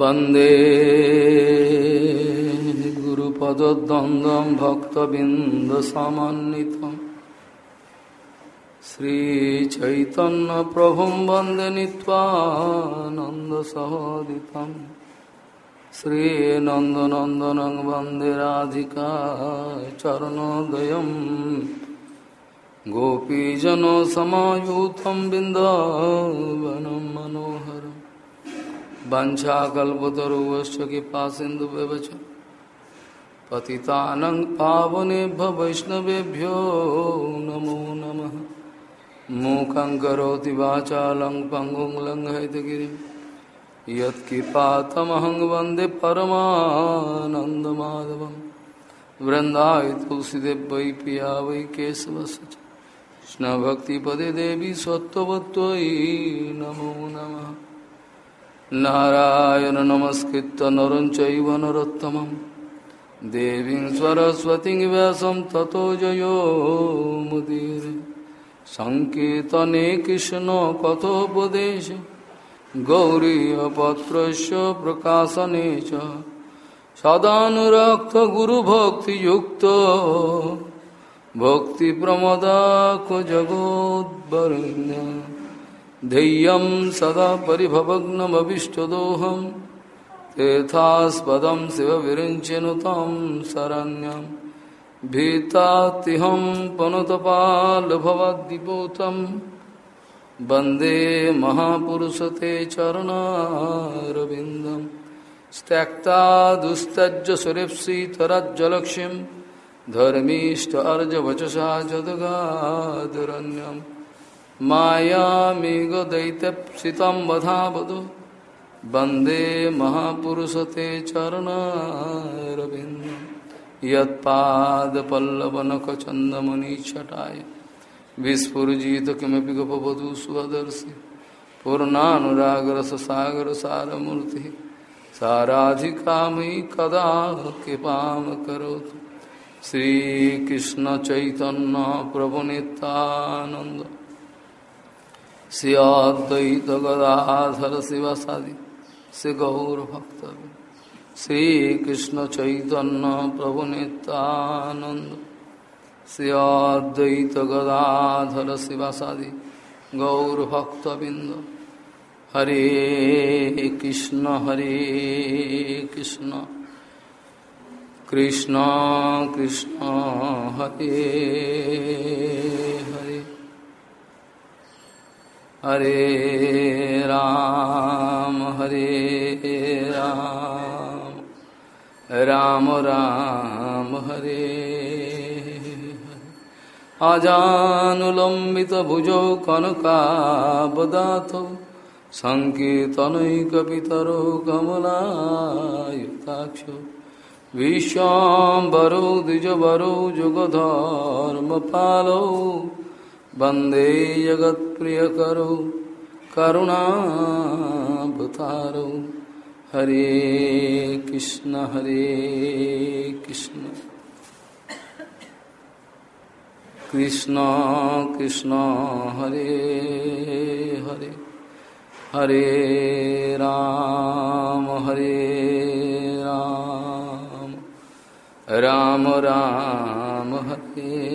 वंदे गुरुपदद्वन्द्वं भक्तबिन्दसमन्वितम् श्रीचैतन्यप्रभुं वंदे नीत्वानन्दसहोदितम् श्रीनन्दनन्दनं वंदे राधिका चरणोदयम् गोपीजनसमायुतं बिन्दावनं मनोहरम्। वञ्चाकल्पतरुवश्च कृपा सिन्धुव्यवच पतितानं पावनेभ्य वैष्णवेभ्यो नमो नमः। मूकं करोति वाचालं पङ्गुं लङ्घयतगिरिं। यत्कृपातमहं वंदे परमानन्दमाधवं वृन्दाय तुलसीदेव वै पिया वै च। कृष्णभक्तिपदे देवी सत्त्ववत्त्वयि नमो नमः। নারায়ণ নমস্কৃত নর চৈব নরোত্তম দেবী সরস্বতী ব্যাসম তত জয়োমুদীর সংকীর্তনে কৃষ্ণ কথোপদেশ গৌরী পত্র প্রকাশনে সদানুরক্ত গুরুভক্তিযুক্ত ভক্তিপ্রমদাক জগোদ্বরণ্য ध्येयं सदा परिभवग्नमभिष्टदोहं, तेथास्पदं शिवविरिञ्चिनुतं शरण्यं, भीतातिहं पनुतपालभवद्दिपूतं वंदे महापुरुषते चरणारविन्दं। त्यक्ता दुस्तज्ज सुरेप्सितरज्जलक्ष्मीं धर्मीष्ट अर्जवचसा जदगादरण्यम्। मायामेघदैत्यप्सितं वधावधु वंदे महापुरुषते चरणारविन्दं। यत्पादपल्लवनखचन्दमनिच्छटाय विस्फुरजित किमपि गपवधू स्वदर्शि पूर्णानुरागरससागरसारमूर्तिः। साराधिका मयि कदा कृपा कृपां करोतु श्रीकृष्णचैतन्यप्रभुनितानन्द श्रियाद्वैत गदाधर शिवसादि श्री गौरभक्त श्रीकृष्ण चैतन्य प्रभु नित्यानंद श्रियाद्वैत गदाधर शिवसादि गौरभक्तबिंद हरे कृष्ण हरे कृष्ण कृष्ण कृष्ण हरे हरे हरे राम हरे राम राम राम हरे अजानुलम्बितभुजौ कनकाबदातौ सङ्कीर्तनैकपितरो कमलायुताक्षो विश्वाम्बरौ द्विजवरौ जुगधर्मपालौ वन्दे जगत्प्रियकरो करुणाभतारो हरे कृष्ण हरे कृष्ण। कृष्ण कृष्ण, हरे हरे। हरे राम हरे राम। राम राम, हरे।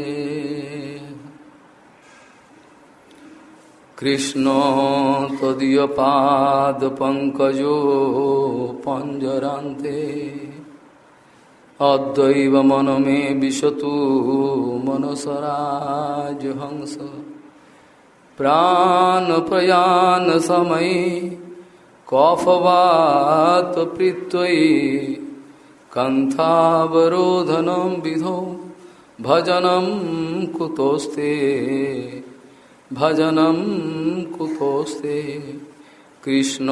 कृष्ण त्वदीयपादपङ्कजो पञ्जरान्ते अद्वैव मन मे विशतु मनसराजहंस ভজনম কুতোস্তে কৃষ্ণ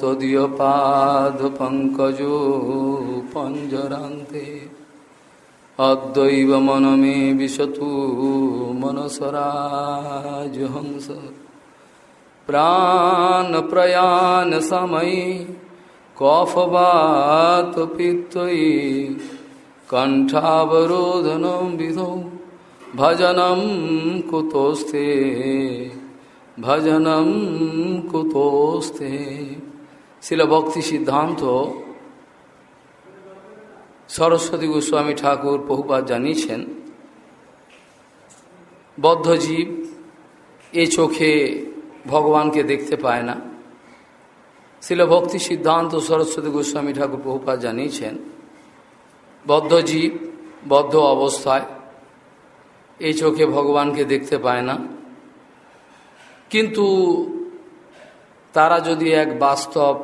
তদীয় পাদ পঙ্কজ পঞ্জরান্তে। অদ্বৈব মন মে বিশতু মনসরাজ হংস। প্রাণ প্রয়াণ সময় কফবাত পিত কণ্ঠাবরোধন বিধৌ। ভজনম কুতোস্তে ভজনম কুতোস্তে শিল ভক্তি সিদ্ধান্ত সরস্বতী গোস্বামী ঠাকুর বহুবার জানিয়েছেন বদ্ধজীব এ চোখে ভগবানকে দেখতে পায় না। শিল ভক্তি সিদ্ধান্ত সরস্বতী গোস্বামী ঠাকুর বহুপাত জানিয়েছেন। বদ্ধজীব বদ্ধ অবস্থায় এই চোখে ভগবানকে দেখতে পায় না। কিন্তু তারা যদি এক বাস্তব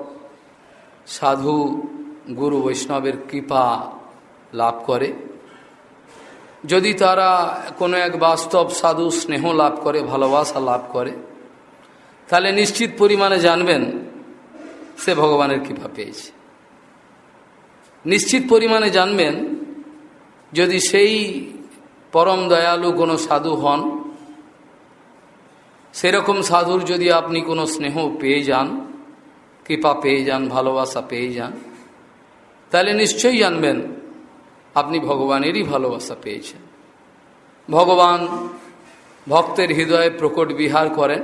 সাধু গুরু বৈষ্ণবের কৃপা লাভ করে, যদি তারা কোনো এক বাস্তব সাধু স্নেহ লাভ করে, ভালোবাসা লাভ করে, তাহলে নিশ্চিত পরিমাণে জানবেন সে ভগবানের কৃপা পেয়েছে। নিশ্চিত পরিমাণে জানবেন যদি সেই পরম দয়ালু কোনো সাধু হন। সেরকম সাধুর যদি আপনি কোনো স্নেহ পেয়ে যান, কৃপা পেয়ে যান, ভালোবাসা পেয়ে যান, তাহলে নিশ্চয়ই জানবেন আপনি ভগবানেরই ভালোবাসা পেয়েছেন। ভগবান ভক্তের হৃদয়ে প্রকট বিহার করেন।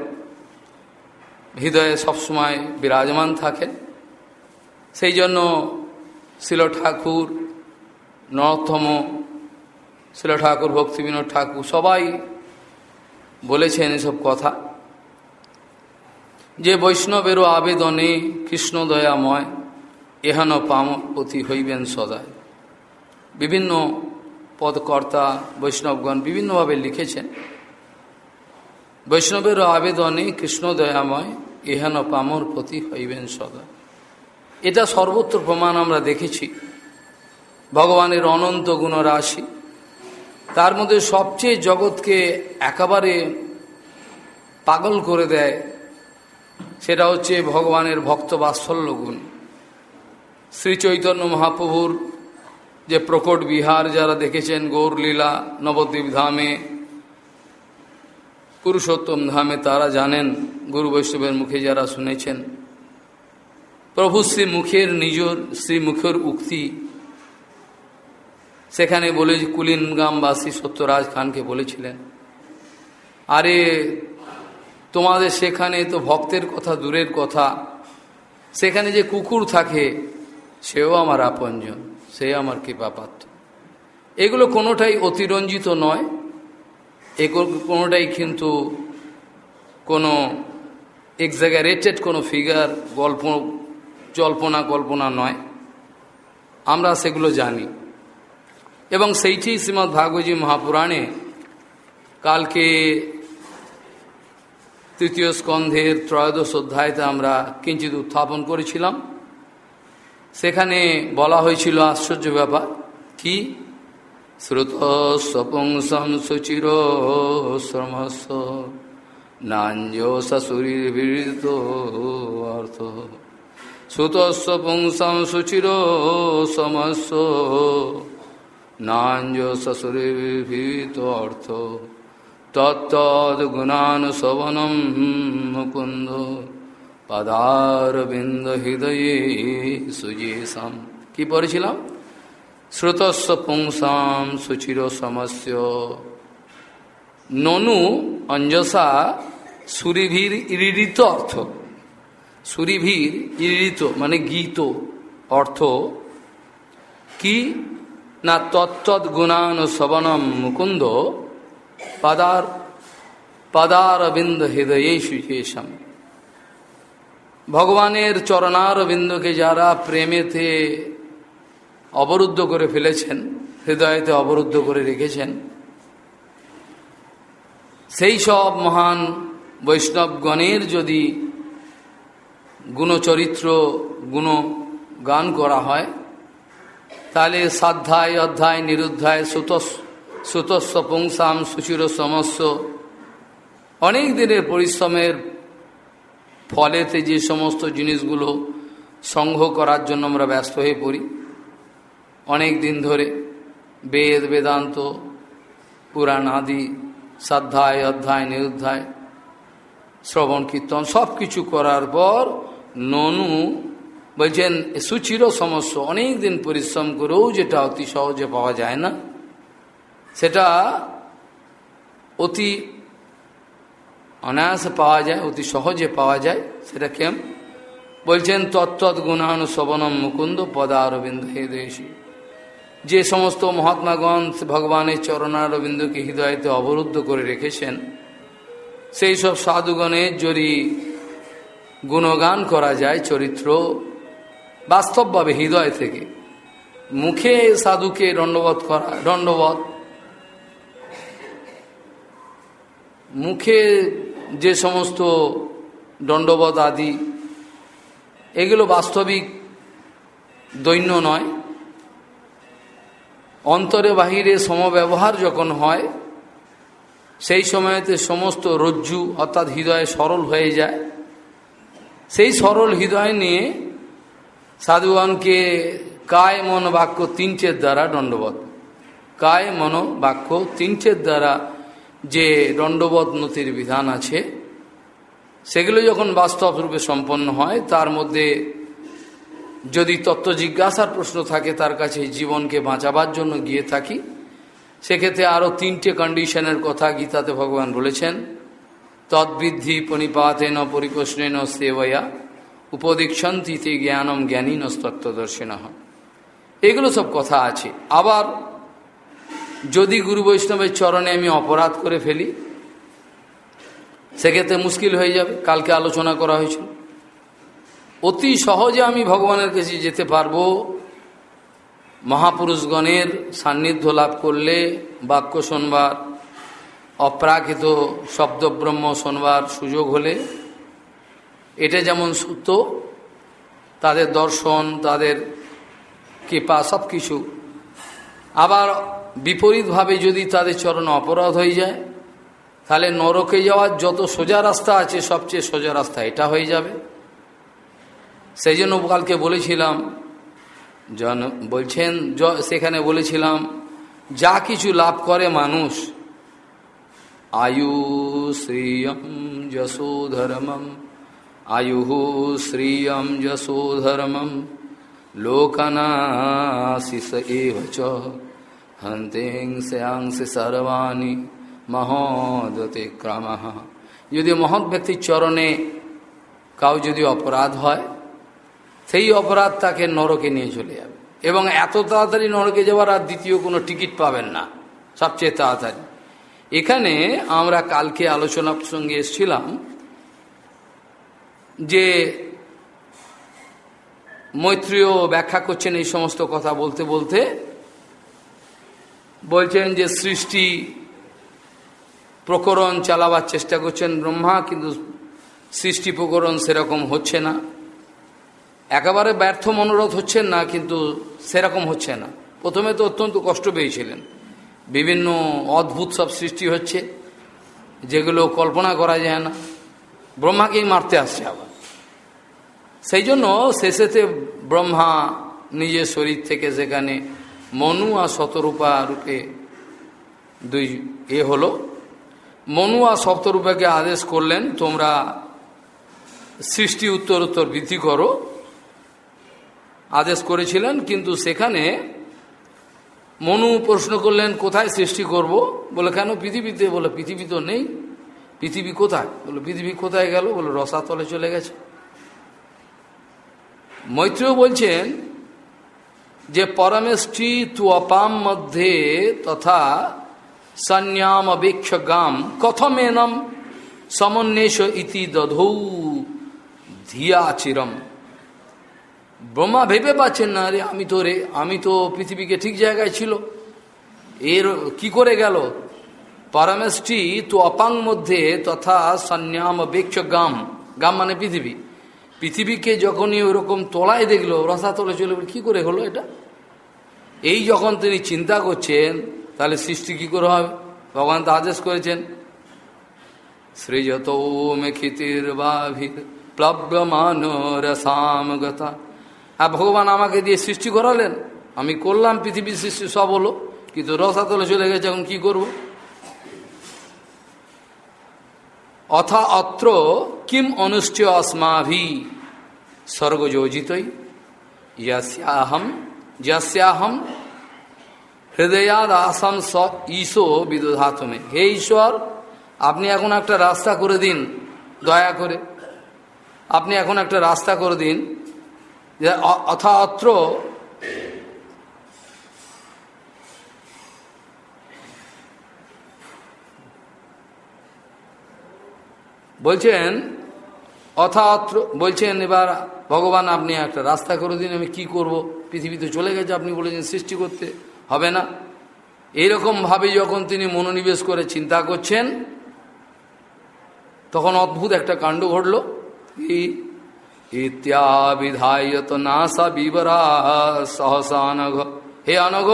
হৃদয়ে সবসময় বিরাজমান থাকে। সেই জন্য শিল ঠাকুর নরোত্তম শিল ঠাকুর ভক্তিবিনোদ ঠাকুর, সবাই বলেছেন এসব কথা। যে বৈষ্ণবেরও আবেদনে কৃষ্ণ দয়াময় এহানো পাম পতি হইবেন সদায় বিভিন্ন পদকর্তা, বৈষ্ণবগণ বিভিন্নভাবে লিখেছেন, বৈষ্ণবেরও আবেদনে কৃষ্ণ দয়াময় এহেন পামর প্রতি হইবেন সদা এটা সর্বত্র প্রমাণ আমরা দেখেছি। ভগবানের অনন্ত গুণরাশি তার মধ্যে সবচেয়ে জগৎকে একেবারে পাগল করে দেয়, সেটা হচ্ছে ভগবানের ভক্ত বাৎসল্য গুণ। শ্রী চৈতন্য মহাপ্রভুর যে প্রকট বিহার, যারা দেখেছেন গৌরলীলা, নবদ্বীপ ধামে, পুরুষোত্তম ধামে, তারা জানেন, গুরু বৈষ্ণবের মুখে যারা শুনেছেন। প্রভু শ্রী মুখের নিজর শ্রী মুখের উক্তি সেখানে বলে কুলিনগামবাসী সত্যরাজ খানকে বলেছিলেন, আরে, তোমাদের সেখানে তো ভক্তের কথা, দূরের কথা। সেখানে যে কুকুর থাকে, সেও আমার আপনজন, সে আমার কৃপাপাত্র। এগুলো কোনোটাই অতিরঞ্জিত নয়, এগুলো কোনোটাই কিন্তু কোনো এক্সাগারেটেড কোনো ফিগার গল্প জল্পনা কল্পনা নয়। আমরা সেগুলো জানি। এবং সেইটি শ্রীমৎ ভাগবতী মহাপুরাণে কালকে তৃতীয় স্কন্ধের ত্রয়োদশ অধ্যায়তে আমরা কিঞ্চিত উত্থাপন করেছিলাম। সেখানে বলা হয়েছিল আশ্চর্য ব্যাপার, কি? শ্রুতস্বপুংসম সুচির শ্রমস্ব নাঞ্জ শাশুরীর্বৃত অর্থ। শ্রুতস্ব পুংসম সুচির সমস্য নাঞ্জ শাশুরীর্ভীত অর্থ তত্তদ্গুণানুশবনম মুকুন্দ পদারবিন্দ হৃদয়ে সুজেশাম কি পড়েছিলাম? শ্রুতস্ব পুংসাম সুচির সমস্য। ননু অঞ্জসা সুরিভীর ইরিত অর্থ। সুরিভীর ইরিত মানে গীত অর্থ। কি? না তত্তৎ গুণানুশবনম মুকুন্দ পদার পদারবিন্দ হৃদয়ে সুচেশম ভগবানের চরণারবিন্দকে যারা প্রেমেতে অবরুদ্ধ করে ফেলেছেন, হৃদয়তে অবরুদ্ধ করে রেখেছেন, সেই সব মহান বৈষ্ণবগণের যদি গুণচরিত্র গুণ গান করা হয় তাহলে সাধ্যায় অধ্যায়, নিরুদ্ধায়, সুতস সুতস্ব পুংসাম, সুচির, সমস্য। অনেক দিনের পরিশ্রমের ফলেতে যে সমস্ত জিনিসগুলো সংগ্রহ করার জন্য আমরা ব্যস্ত হয়ে পড়ি। অনেক দিন ধরে বেদ, বেদান্ত, পুরাণ আদি, শ্রদ্ধায়, অধ্যায়, নিরুদ্ধায়, শ্রবণ, কীর্তন সব কিছু করার পর ননু বলছেন, সুচির সমস্য অনেক দিন পরিশ্রম করেও যেটা অতি সহজে পাওয়া যায় না, সেটা অতি অনায়াসে পাওয়া যায়, অতি সহজে পাওয়া যায়, সেটা কেম? বলছেন তত্ত্বৎ গুণানু শবনম মুকুন্দ পদারবিন্দ হে দেশী যে সমস্ত মহাত্মাগণ ভগবানের চরণারবিন্দকে হৃদয়তে অবরুদ্ধ করে রেখেছেন, সেই সব সাধুগণের যদি গুণগান করা যায়, চরিত্র বাস্তবভাবে হৃদয় থেকে। মুখে সাধুকে দণ্ডবোধ করা, দণ্ডবোধ। মুখে যে সমস্ত দণ্ডবোধ আদি, এগুলো বাস্তবিক দৈন্য নয়। অন্তরে বাহিরে সমব্যবহার যখন হয়, সেই সময়তে সমস্ত রজ্জু অর্থাৎ হৃদয়ে সরল হয়ে যায়। সেই সরল হৃদয় নিয়ে সাধুগণকে কায় মন বাক্য তিনটের দ্বারা দণ্ডবোধ। কায় মন বাক্য তিনটের দ্বারা যে দণ্ডবোধ নতির বিধান আছে, সেগুলো যখন বাস্তব রূপে সম্পন্ন হয়, তার মধ্যে যদি তত্ত্ব জিজ্ঞাসার প্রশ্ন থাকে তার কাছে জীবনকে বাঁচাবার জন্য গিয়ে থাকি, সেক্ষেত্রে আরও তিনটে কন্ডিশনের কথা গীতাতে ভগবান বলেছেন, তদ্বৃদ্ধি পণিপাতেন পরিপ্রশ্নেন সেবয়া। উপদীক্ষন্তিতে জ্ঞানম জ্ঞানীন তত্ত্বদর্শিন এগুলো সব কথা আছে। আবার যদি গুরু বৈষ্ণবের চরণে আমি অপরাধ করে ফেলি, সেক্ষেত্রে মুশকিল হয়ে যাবে। কালকে আলোচনা করা হয়েছিল। অতি সহজে আমি ভগবানের কাছে যেতে পারব। মহাপুরুষগণের সান্নিধ্য লাভ করলে বাক্য শোনবার, অপ্রাকৃত শব্দব্রহ্ম শোনবার সুযোগ হলে এটা যেমন সত্য, তাদের দর্শন, তাদের কৃপা সব কিছু আবার বিপরীতভাবে যদি তাদের চরণ অপরাধ হয়ে যায়, তাহলে নরকে যাওয়ার যত সোজা রাস্তা আছে, সবচেয়ে সোজা রাস্তা এটা হয়ে যাবে। সেই জন্য কালকে বলেছিলাম, জন, বলছেন সেখানে বলেছিলাম, যা কিছু লাভ করে মানুষ, আয়ু শ্রিয়ম আয়ু শ্রিয়ম যশোধর্মম লোকনাশিস এব চ। হন্তেংস্যাংসি সর্বাণী মহোদতিক্রম যদি মহৎ ব্যক্তির চরণে কাউ যদি অপরাধ হয়, সেই অপরাধ তাকে নরকে নিয়ে চলে যাবে। এবং এত তাড়াতাড়ি নরকে যাওয়ার আর দ্বিতীয় কোনো টিকিট পাবেন না, সবচেয়ে তাড়াতাড়ি। এখানে আমরা কালকে আলোচনা প্রসঙ্গে এসেছিলাম যে মৈত্রীয় ব্যাখ্যা করছেন এই সমস্ত কথা বলতে বলতে, বলছেন যে সৃষ্টি প্রকরণ চালাবার চেষ্টা করছেন ব্রহ্মা, কিন্তু সৃষ্টি প্রকরণ সেরকম হচ্ছে না। একেবারে ব্যর্থ মনোরথ হচ্ছেন না, কিন্তু সেরকম হচ্ছে না। প্রথমে তো অত্যন্ত কষ্ট পেয়েছিলেন। বিভিন্ন অদ্ভুত সব সৃষ্টি হচ্ছে, যেগুলো কল্পনা করা যায় না। ব্রহ্মাকেই মারতে আসছে আবার। সেই জন্য শেষেতে ব্রহ্মা নিজের শরীর থেকে সেখানে মনু আর শতরূপা রূপে দুই এ হলো। মনু আর সপ্তরূপাকে আদেশ করলেন, তোমরা সৃষ্টি উত্তর উত্তর বৃদ্ধি করো। আদেশ করেছিলেন, কিন্তু সেখানে মনু প্রশ্ন করলেন, কোথায় সৃষ্টি করব? বলে, কেন? পৃথিবীতে। বলে, পৃথিবী তো নেই। পৃথিবী কোথায়? বলে, পৃথিবী কোথায় গেল? বলে, রসাতলে চলে গেছে। মৈত্রীয় বলছেন যে পরমেষ্ঠি তু অপাম মধ্যে তথা সন্যাম অবেক্ষ গাম কথমেনম সমন্বেষ ইতি দধৌ ধিয়া চিরম। ব্রহ্মা ভেবে পাচ্ছেন না রে আমি তো রে, আমি তো পৃথিবীকে ঠিক জায়গায় ছিল। এর কি করে গেল? পরমেষ্টি তো অপাং মধ্যে তথা সন্যাম বেক্ষ গাম গাম মানে পৃথিবী। পৃথিবীকে যখনই ওরকম তলায় দেখল রসা তোলে চলে কি করে হলো এটা? এই যখন তিনি চিন্তা করছেন, তাহলে সৃষ্টি কি করে হবে? ভগবান তো আদেশ করেছেন। সৃজত মেখিতির বাভির প্লব্যমান আর ভগবান আমাকে দিয়ে সৃষ্টি করালেন। আমি করলাম পৃথিবীর সৃষ্টি, সব হলো। কিন্তু রসাতলে চলে গেছে, এখন কি করব? অথা অত্র কিম অনুশ্চয় অস্মাভি? স্বর্গযোজিতই ইয়াহম যাহম হৃদয়াদ আসাম স ঈশো বিদধাতমে। হে ঈশ্বর, আপনি এখন একটা রাস্তা করে দিন, দয়া করে। আপনি এখন একটা রাস্তা করে দিন, যে অথা অত্র বলছেন, অথাত্র, বলছেন এবার, ভগবান আপনি একটা রাস্তা করে দিন, আমি কি করব? পৃথিবীতে চলে গেছে, আপনি বলেছেন সৃষ্টি করতে হবে না। এইরকমভাবে যখন তিনি মনোনিবেশ করে চিন্তা করছেন, তখন অদ্ভুত একটা কাণ্ড ঘটল। ইত্যাবিধায়ত নাসা বিবরা সহসা অনঘ। হে অনঘ,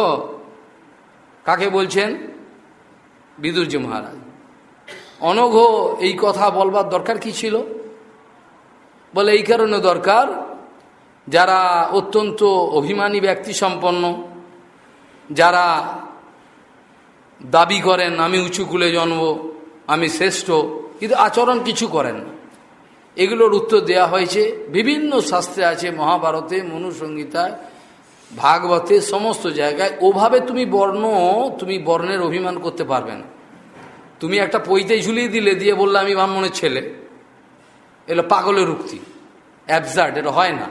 কাকে বলছেন? বিদুর্জি মহারাজ। অনঘ এই কথা বলবার দরকার কি ছিল? বলে, এই কারণে দরকার যারা অত্যন্ত অভিমানী ব্যক্তি সম্পন্ন যারা দাবি করেন, আমি উঁচু কুলে জন্ম, আমি শ্রেষ্ঠ, কিন্তু আচরণ কিছু করেন না। এগুলোর উত্তর দেয়া হয়েছে, বিভিন্ন শাস্ত্রে আছে, মহাভারতে, মনুসংহিতায়, ভাগবতে, সমস্ত জায়গায়। ওভাবে তুমি বর্ণ, তুমি বর্ণের অভিমান করতে পারবে না। তুমি একটা পইতে ঝুলিয়ে দিলে, দিয়ে বললে, আমি ব্রাহ্মণের ছেলে। এলো পাগলের উক্তি। অ্যাবজার্ড এটা হয় না।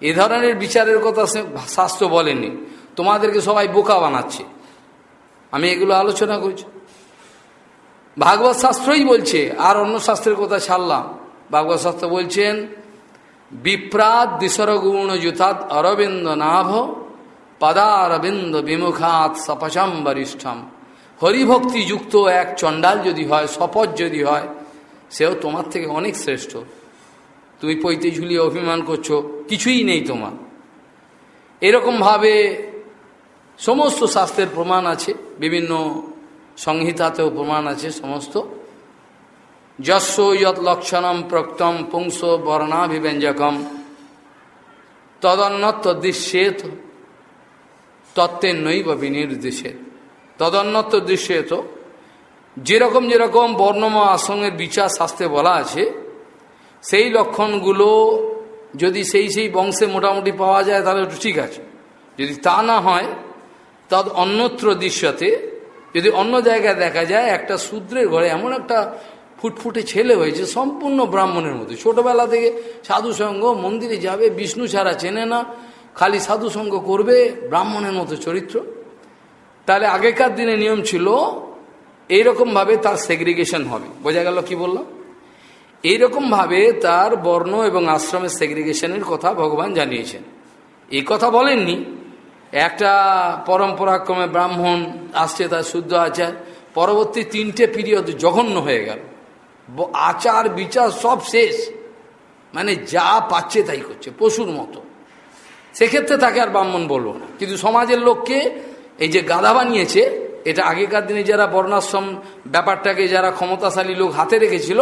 এ ধরনের বিচারের কথা শাস্ত্র বলেনি। তোমাদেরকে সবাই বোকা বানাচ্ছে। আমি এগুলো আলোচনা করছি। ভাগবত শাস্ত্রই বলছে, আর অন্য শাস্ত্রের কথা ছাড়লাম। ভাগবত শাস্ত্র বলছেন, বিপ্রাত দিশরগুণ যুথাত অরবিন্দ নাভ পদা পদারবিন্দ বিমুখাত সপচম বরিষ্ঠম হরিভক্তি যুক্ত এক চণ্ডাল যদি হয়, শপথ যদি হয়, সেও তোমার থেকে অনেক শ্রেষ্ঠ। তুমি পৈতে ঝুলিয়ে অভিমান করছ, কিছুই নেই তোমার। এরকমভাবে সমস্ত শাস্ত্রের প্রমাণ আছে, বিভিন্ন সংহিতাতেও প্রমাণ আছে সমস্ত। যস্য যৎ লক্ষণম প্রক্তম পুংস বর্ণাভিব্যঞ্জকম। তদন্ন তদৃশ্যেত তত্ত্বের নৈব বিনির্দেশের তদন্নত দৃশ্যেত যেরকম যেরকম বর্ণম আসঙ্গের বিচার শাস্ত্রে বলা আছে, সেই লক্ষণগুলো যদি সেই সেই বংশে মোটামুটি পাওয়া যায়, তাহলে একটু ঠিক আছে। যদি তা না হয়, তদ অন্যত্র দৃশ্যতে যদি অন্য জায়গায় দেখা যায়, একটা শূদ্রের ঘরে এমন একটা ফুটফুটে ছেলে হয়েছে, সম্পূর্ণ ব্রাহ্মণের মতো। ছোটবেলা থেকে সাধুসঙ্গ মন্দিরে যাবে, বিষ্ণু ছাড়া চেনে না, খালি সাধুসঙ্গ করবে, ব্রাহ্মণের মতো চরিত্র। তাহলে আগেকার দিনে নিয়ম ছিল এইরকমভাবে তার সেগ্রিগেশন হবে। বোঝা গেল কি বললাম এইরকমভাবে তার বর্ণ এবং আশ্রমের সেগ্রিগেশনের কথা ভগবান জানিয়েছেন। এই কথা বলেননি। একটা পরম্পরাক্রমে ব্রাহ্মণ আসছে, তার শুদ্ধ আচার। পরবর্তী তিনটে পিরিয়ড জঘন্য হয়ে গেল। আচার, বিচার সব শেষ। মানে যা পাচ্ছে তাই করছে, পশুর মতো। সেক্ষেত্রে তাকে আর ব্রাহ্মণ বলব না। কিন্তু সমাজের লোককে এই যে গাদা বানিয়েছে, এটা আগেকার দিনে যারা বর্ণাশ্রম ব্যাপারটাকে যারা ক্ষমতাশালী লোক হাতে রেখেছিল,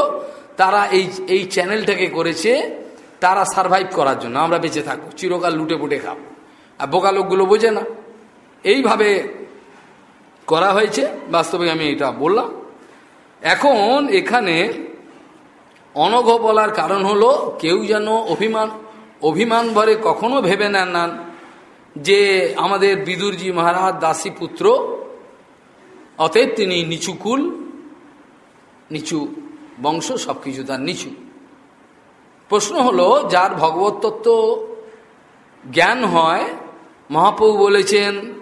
তারা এই এই চ্যানেলটাকে করেছে, তারা সারভাইভ করার জন্য। আমরা বেঁচে থাকব, চিরকাল লুটে পুটে খাব। আর বোকা লোকগুলো বোঝে না। এইভাবে করা হয়েছে, বাস্তবে আমি এটা বললাম। এখন এখানে অনঘ বলার কারণ হলো, কেউ যেন অভিমান অভিমান ভরে কখনো ভেবে নেন না যে আমাদের বিদুরজি মহারাজ দাসী পুত্র অতএব তিনি নিচুকুল নিচু বংশ সব কিছু তার নিচু। প্রশ্ন হলো, যার ভগবত তত্ত্ব জ্ঞান হয়, মহাপ্রভু বলেছেন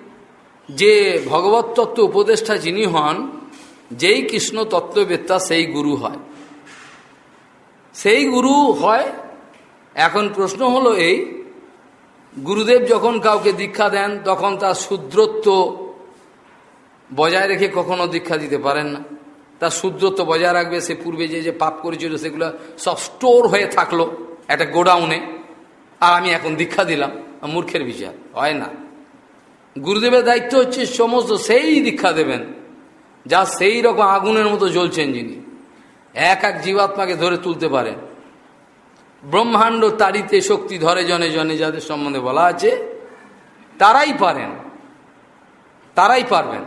যে ভগবত তত্ত্ব উপদেষ্টা যিনি হন, যেই কৃষ্ণ তত্ত্ববেত্তা সেই গুরু হয়। সেই গুরু হয়, এখন প্রশ্ন হলো এই গুরুদেব যখন কাউকে দীক্ষা দেন, তখন তার শুদ্রত্ব বজায় রেখে কখনো দীক্ষা দিতে পারেন না। তার শুদ্রত্ব বজায় রাখবে, সে পূর্বে যে যে পাপ করেছিল সেগুলো সব স্টোর হয়ে থাকল একটা গোডাউনে। আর আমি এখন দীক্ষা দিলাম, মূর্খের বিচার, হয় না। গুরুদেবের দায়িত্ব হচ্ছে সমস্ত সেই দীক্ষা দেবেন, যা সেই রকম আগুনের মতো জ্বলছেন যিনি। এক এক জীবাত্মাকে ধরে তুলতে পারেন। ব্রহ্মাণ্ড তারিতে শক্তি ধরে জনে জনে যাদের সম্বন্ধে বলা আছে, তারাই পারেন। তারাই পারবেন।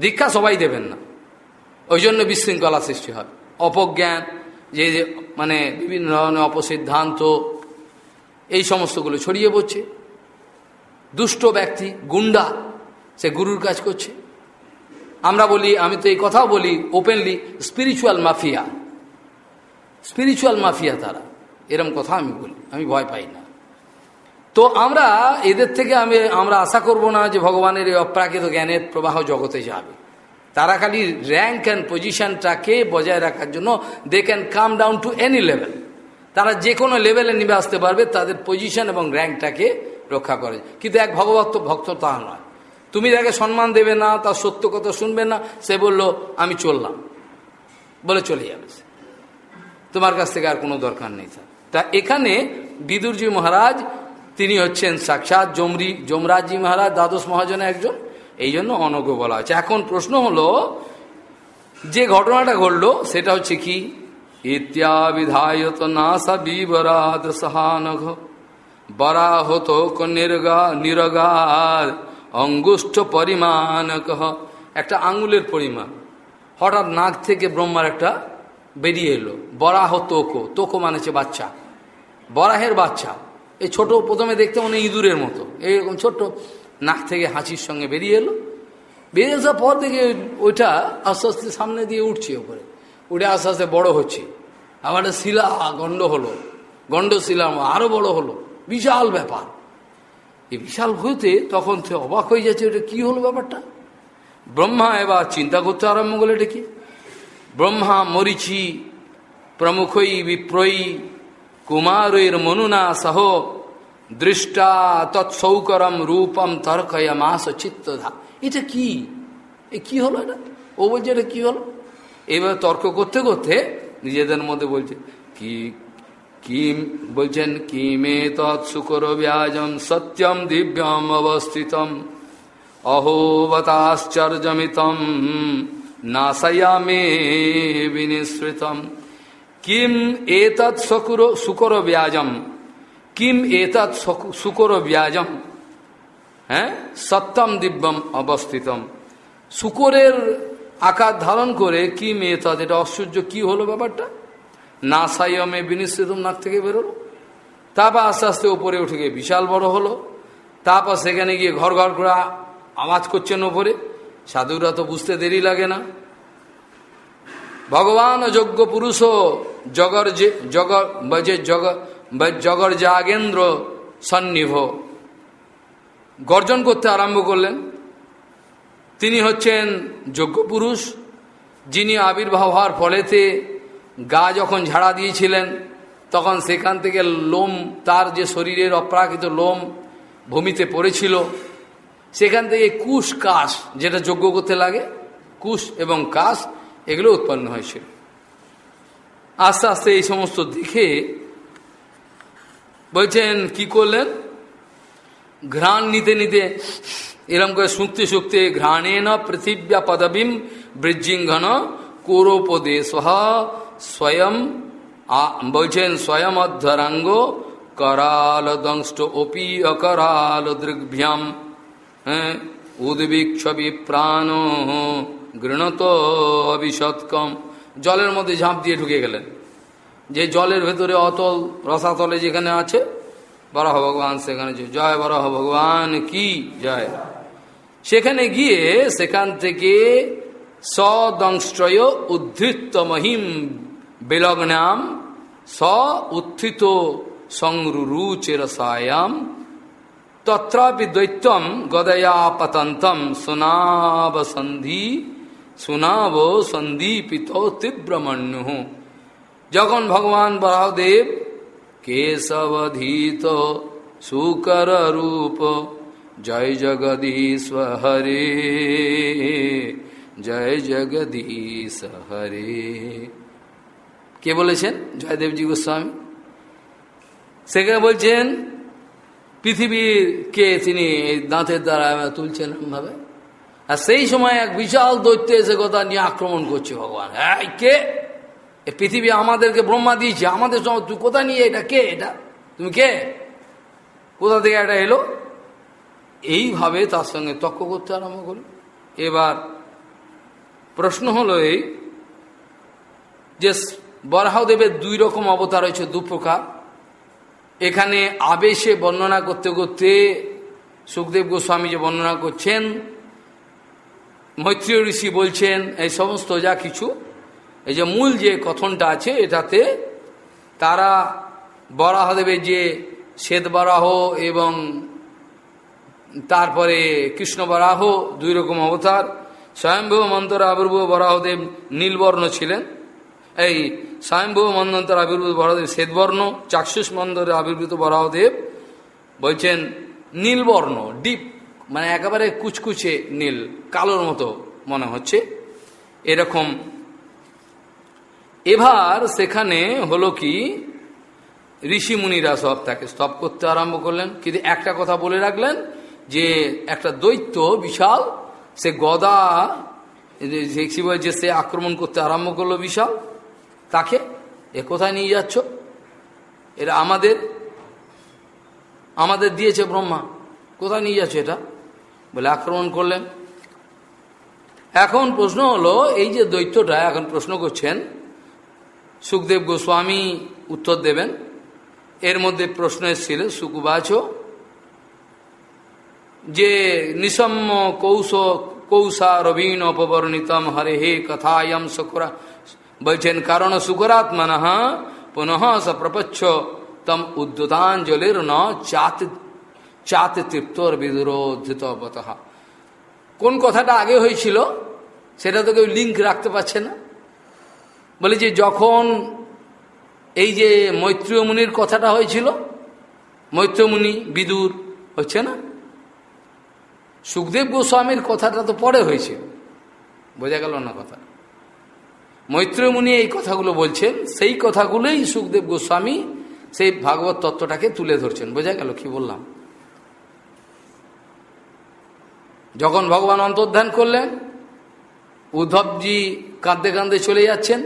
দীক্ষা সবাই দেবেন না। ওই জন্য বিশৃঙ্খলা সৃষ্টি হয়। অপজ্ঞান, যে যে মানে বিভিন্ন ধরনের অপসিদ্ধান্ত, এই সমস্তগুলো ছড়িয়ে পড়ছে। দুষ্ট ব্যক্তি, গুন্ডা, সে গুরুর কাজ করছে। আমরা বলি, আমি তো এই কথাও বলি openly spiritual mafia spiritual mafia তারা। এরম কথা আমি বলি, আমি ভয় পাই না। তো আমরা এদের থেকে আমি, আমরা আশা করব না যে ভগবানের এই অপ্রাকৃত জ্ঞানের প্রবাহ জগতে যাবে। তারা খালি র্যাঙ্ক অ্যান্ড পজিশনটাকে বজায় রাখার জন্য they can come down to any level তারা যে কোনো লেভেলে নেমে আসতে পারবে, তাদের পজিশন এবং র্যাঙ্কটাকে রক্ষা করে। কিন্তু এক ভগবত, ভক্ত তা নয়। তুমি তাকে সম্মান দেবে না, তার সত্য কথা শুনবে না, সে বলল, আমি চললাম। বলে চলে যাবে তোমার কাছ থেকে আর কোনো দরকার নেই তা এখানে বিদুরজি মহারাজ, তিনি হচ্ছেন সাক্ষাৎ জমরি যমরাজজি মহারাজ, দ্বাদশ মহাজনে একজন। এই জন্য অনজ্ঞ বলা হচ্ছে এখন প্রশ্ন হলো, যে ঘটনাটা ঘটলো, সেটা হচ্ছে কি? ইত্যাবিধায়ত নাসা বিবরাত সহানঘ, বরাহত নির্গা নিরগার অঙ্গুষ্ঠ পরিমাণ একটা আঙ্গুলের পরিমাণ। হঠাৎ নাক থেকে ব্রহ্মার একটা বেরিয়ে এলো। বরাহ তোকো। তোকো মানেছে বাচ্চা। বরাহের বাচ্চা। এই ছোট প্রথমে দেখতে মনে ইঁদুরের মতো। এইরকম ছোট্ট নাক থেকে হাঁচির সঙ্গে বেরিয়ে এলো। বেরিয়ে আসার পর থেকে ওইটা আস্তে আস্তে সামনে দিয়ে উঠছে ওপরে উঠে আস্তে আস্তে বড় হচ্ছে। আবার শিলা গণ্ড হলো। গণ্ড শিলা আরও বড় হলো। বিশাল ব্যাপার। এই বিশাল হইতে তখন সে অবাক হয়ে যাচ্ছে। ওটা কি হলো ব্যাপারটা? ব্রহ্মা এবার চিন্তা করতে আরম্ভ করল এটা কি? ব্রহ্মা মরিচি প্রমুখই বিপ্রয়ী কুমারের মনুনা সহ, দৃষ্টা তৎসৌকরম রূপম তর্কয় মাস চিত্তধা। এটা কি? এ কি হলো এটা? ও বলছে, এটা কি হলো? এবার তর্ক করতে করতে নিজেদের মধ্যে বলছে, কি কিম বলছেন? কিমে তৎসুকর ব্যাজম সত্যম দিব্যম অবস্থিতম। অহোবতাশ্চর্যমিতম। নাশয়ামে কিম এতৎ শকুর শুকর ব্যাজম? কিম এতৎ শুকর ব্যাজম? হ্যাঁ? সত্যম দিব্যম অবস্থিতম। শুকরের আকার ধারণ করে কি মেয়েতৎ এটা অসূর্য কি হলো ব্যাপারটা? না সাইয়মে বিনিশ্চিতম নাক থেকে বেরোলো। তারপর আস্তে আস্তে ওপরে উঠে গিয়ে বিশাল বড় হলো। তারপর সেখানে গিয়ে ঘর ঘর করে আওয়াজ করছেন ওপরে সাধুরা তো বুঝতে দেরি লাগে না। ভগবান যজ্ঞ পুরুষ জগর যে, জগর, বজে জগ জগর জাগেন্দ্র সন্নিভ। গর্জন করতে আরম্ভ করলেন। তিনি হচ্ছেন যোগ্য পুরুষ, যিনি আবির্ভাব হওয়ার ফলেতে গা যখন ঝাড়া দিয়েছিলেন, তখন সেখান থেকে লোম, তার যে শরীরের অপ্রাকৃত লোম ভূমিতে পড়েছিল। সেখান থেকে কুশ, কাশ, যেটা যোগ্য করতে লাগে, কুশ এবং কাশ, এগুলো উৎপন্ন হয়েছিল। আস্তে আস্তে এই সমস্ত দেখে বলছেন, কি করলেন? ঘ্রাণ নিতে নিতে এরম করে শুকতে শুকতে ঘ্রাণেন পৃথিব্যা পদবিম বৃজ্জিঙ্ঘন কৌরোপদেশ স্বয়ং বলছেন, স্বয়ং অধ্যরাঙ্গ করাল দংষ্ট অপি অকরাল দৃগ্ভ্যাম হ্যাঁ? উদ্ভিক্ষ বিপ্রাণ গৃণত অবিশৎকম। জলের মধ্যে ঝাঁপ দিয়ে ঢুকে গেলেন। যে জলের ভেতরে অতল রসাতলে যেখানে আছে, বরাহ ভগবান সেখানে জয় বরাহ ভগবান কি জয়? সেখানে গিয়ে সেখান থেকে সদংশ্রয় উদ্ধৃত মহিম বেলগ্নাম স উত্থিত সংরুচেরসায়াম তত্রাপি দৈত্যম গদয়া পতন্তম সুনাব সন্ধি সুনাব সন্দীপিত তীব্রমণ্যু যখন ভগবান বরাহদেব কেশবধীত শুকর রূপ জয় জগদীশ হরে জয় জগদীশ হরে কে বলেছেন জয়দেবজি গোস্বামী। সেখানে বলছেন পৃথিবীর কে তিনি দাঁতের দ্বারা তুলছেন ভাবে আর সেই সময় এক বিশাল দৈত্য এসে কথা নিয়ে আক্রমণ করছে ভগবান। হ্যাঁ কে? এ পৃথিবী আমাদেরকে ব্রহ্মা দিয়েছে, আমাদের তুই কোথা নিয়ে এটা কে এটা? তুমি কে? কোথা থেকে এটা এলো? এইভাবে তার সঙ্গে তক্ক করতে আরম্ভ করল। এবার প্রশ্ন হলো এই যে বরাহদেবের দুই রকম অবতার হয়েছে দু প্রকার এখানে আবেশে বর্ণনা করতে করতে সুখদেব গোস্বামী যে বর্ণনা করছেন মৈত্রী ঋষি বলছেন, এই সমস্ত যা কিছু, এই যে মূল যে কথনটা আছে এটাতে তারা বরাহদেবের যে শ্বেত বরাহ এবং তারপরে কৃষ্ণ বরাহ, দুই রকম অবতার স্বয়ম্ভব মন্ত্র আবির্ভূব বরাহদেব নীলবর্ণ ছিলেন। এই স্বয়ম্ভব মন্ত্র আবির্ভূত বরাহদেব শ্বেতবর্ণ, চাক্ষুষ মন্ত্রের আবির্ভূত বরাহদেব বলছেন নীলবর্ণ ডিপ মানে একেবারে কুচকুচে নীল, কালোর মতো মনে হচ্ছে। এরকম। এবার সেখানে হলো কি ঋষিমুনিরা সব তাকে স্তব করতে আরম্ভ করলেন। কিন্তু একটা কথা বলে রাখলেন, যে একটা দৈত্য বিশাল, সে গদা যে সে আক্রমণ করতে আরম্ভ করল বিশাল তাকে এ কোথায় নিয়ে যাচ্ছ? এরা আমাদের আমাদের দিয়েছে ব্রহ্মা। কোথায় নিয়ে যাচ্ছে এটা? বলে আক্রমণ করলেন। এখন প্রশ্ন হলো, এই যে দৈত্যটা এখন প্রশ্ন করছেন, সুখদেব গোস্বামী উত্তর দেবেন। এর মধ্যে প্রশ্ন এসেছিল সুকুবাচ যে নিসম্য কৌশ কৌশা রবীন অপবর্ণিতম হরে হে কথায়ম শুকরা। বলছেন, কারণ সুকরাত্মন পুনঃ স প্রপচ্ছ তম উদ্যতাঞ্জলির ন চাত তৃপ্তর বিদুরোধিত কোন কথাটা আগে হয়েছিল? সেটা তো কেউ লিঙ্ক রাখতে পারছে না। বলে যে, যখন এই যে মৈত্রীয় মুনির কথাটা হয়েছিল মৈত্রমুনি বিদুর, হচ্ছে না? সুখদেব গোস্বামীর কথাটা তো পরে হয়েছে। বোঝা গেল না কথা মৈত্রমুনি এই কথাগুলো বলছেন, সেই কথাগুলোই সুখদেব গোস্বামী সেই ভাগবত তত্ত্বটাকে তুলে ধরছেন। বোঝা গেল কি বললাম? যখন ভগবান অন্তর্ধান করলেন, উদ্ধবজি কাঁদতে কাঁদতে চলে যাচ্ছেন,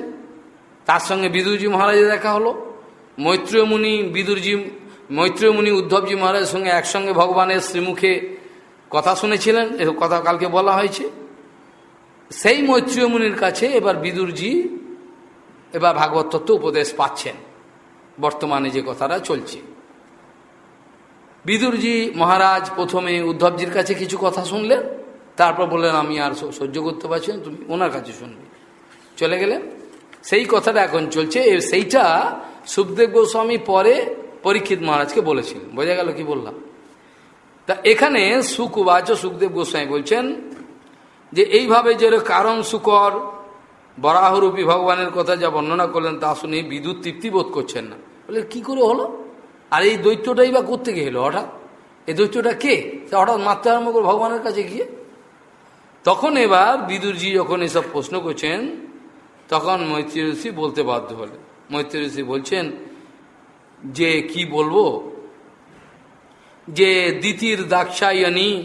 তার সঙ্গে বিদুরজি মহারাজের দেখা হলো। মৈত্রীয় মুনি বিদুরজি মৈত্রীয় মুনি উদ্ধবজি মহারাজের সঙ্গে একসঙ্গে ভগবানের শ্রীমুখে কথা শুনেছিলেন, এ কথা কালকে বলা হয়েছে। সেই মৈত্রীয় মুনির কাছে এবার বিদুরজি এবার ভাগবত তত্ত্ব উপদেশ পাচ্ছেন। বর্তমানে যে কথাটা চলছে। বিদুরজি মহারাজ প্রথমে উদ্ধবজির কাছে কিছু কথা শুনলেন, তারপর বললেন, আমি আর সহ্য করতে পারছি না, তুমি ওনার কাছে শুনবে। চলে গেলেন। সেই কথাটা এখন চলছে সেইটা সুখদেব গোস্বামী পরে পরীক্ষিত মহারাজকে বলেছিলেন। বোঝা গেল কি বললাম? তা এখানে সুকুবাচ সুখদেব গোস্বামী বলছেন যে এইভাবে যে কারণ শুকর, বরাহরূপী ভগবানের কথা যা বর্ণনা করলেন তা শুনে বিদ্যুৎ তৃপ্তি বোধ করছেন না। বলে, কি করে হলো? আর এই দৈত্যটাই বা কোথেকে এলো হঠাৎ? এই দৈত্যটা কে? সে হঠাৎ মারতে আরম্ভ করে ভগবানের কাছে গিয়ে? তখন এবার বিদুরজি যখন এসব প্রশ্ন করছেন, তখন মৈত্রী ঋষি বলতে বাধ্য হলেন। মৈত্রী ঋষি বলছেন, যে কি বলব? যে দ্বিতীর দাক্ষায়নী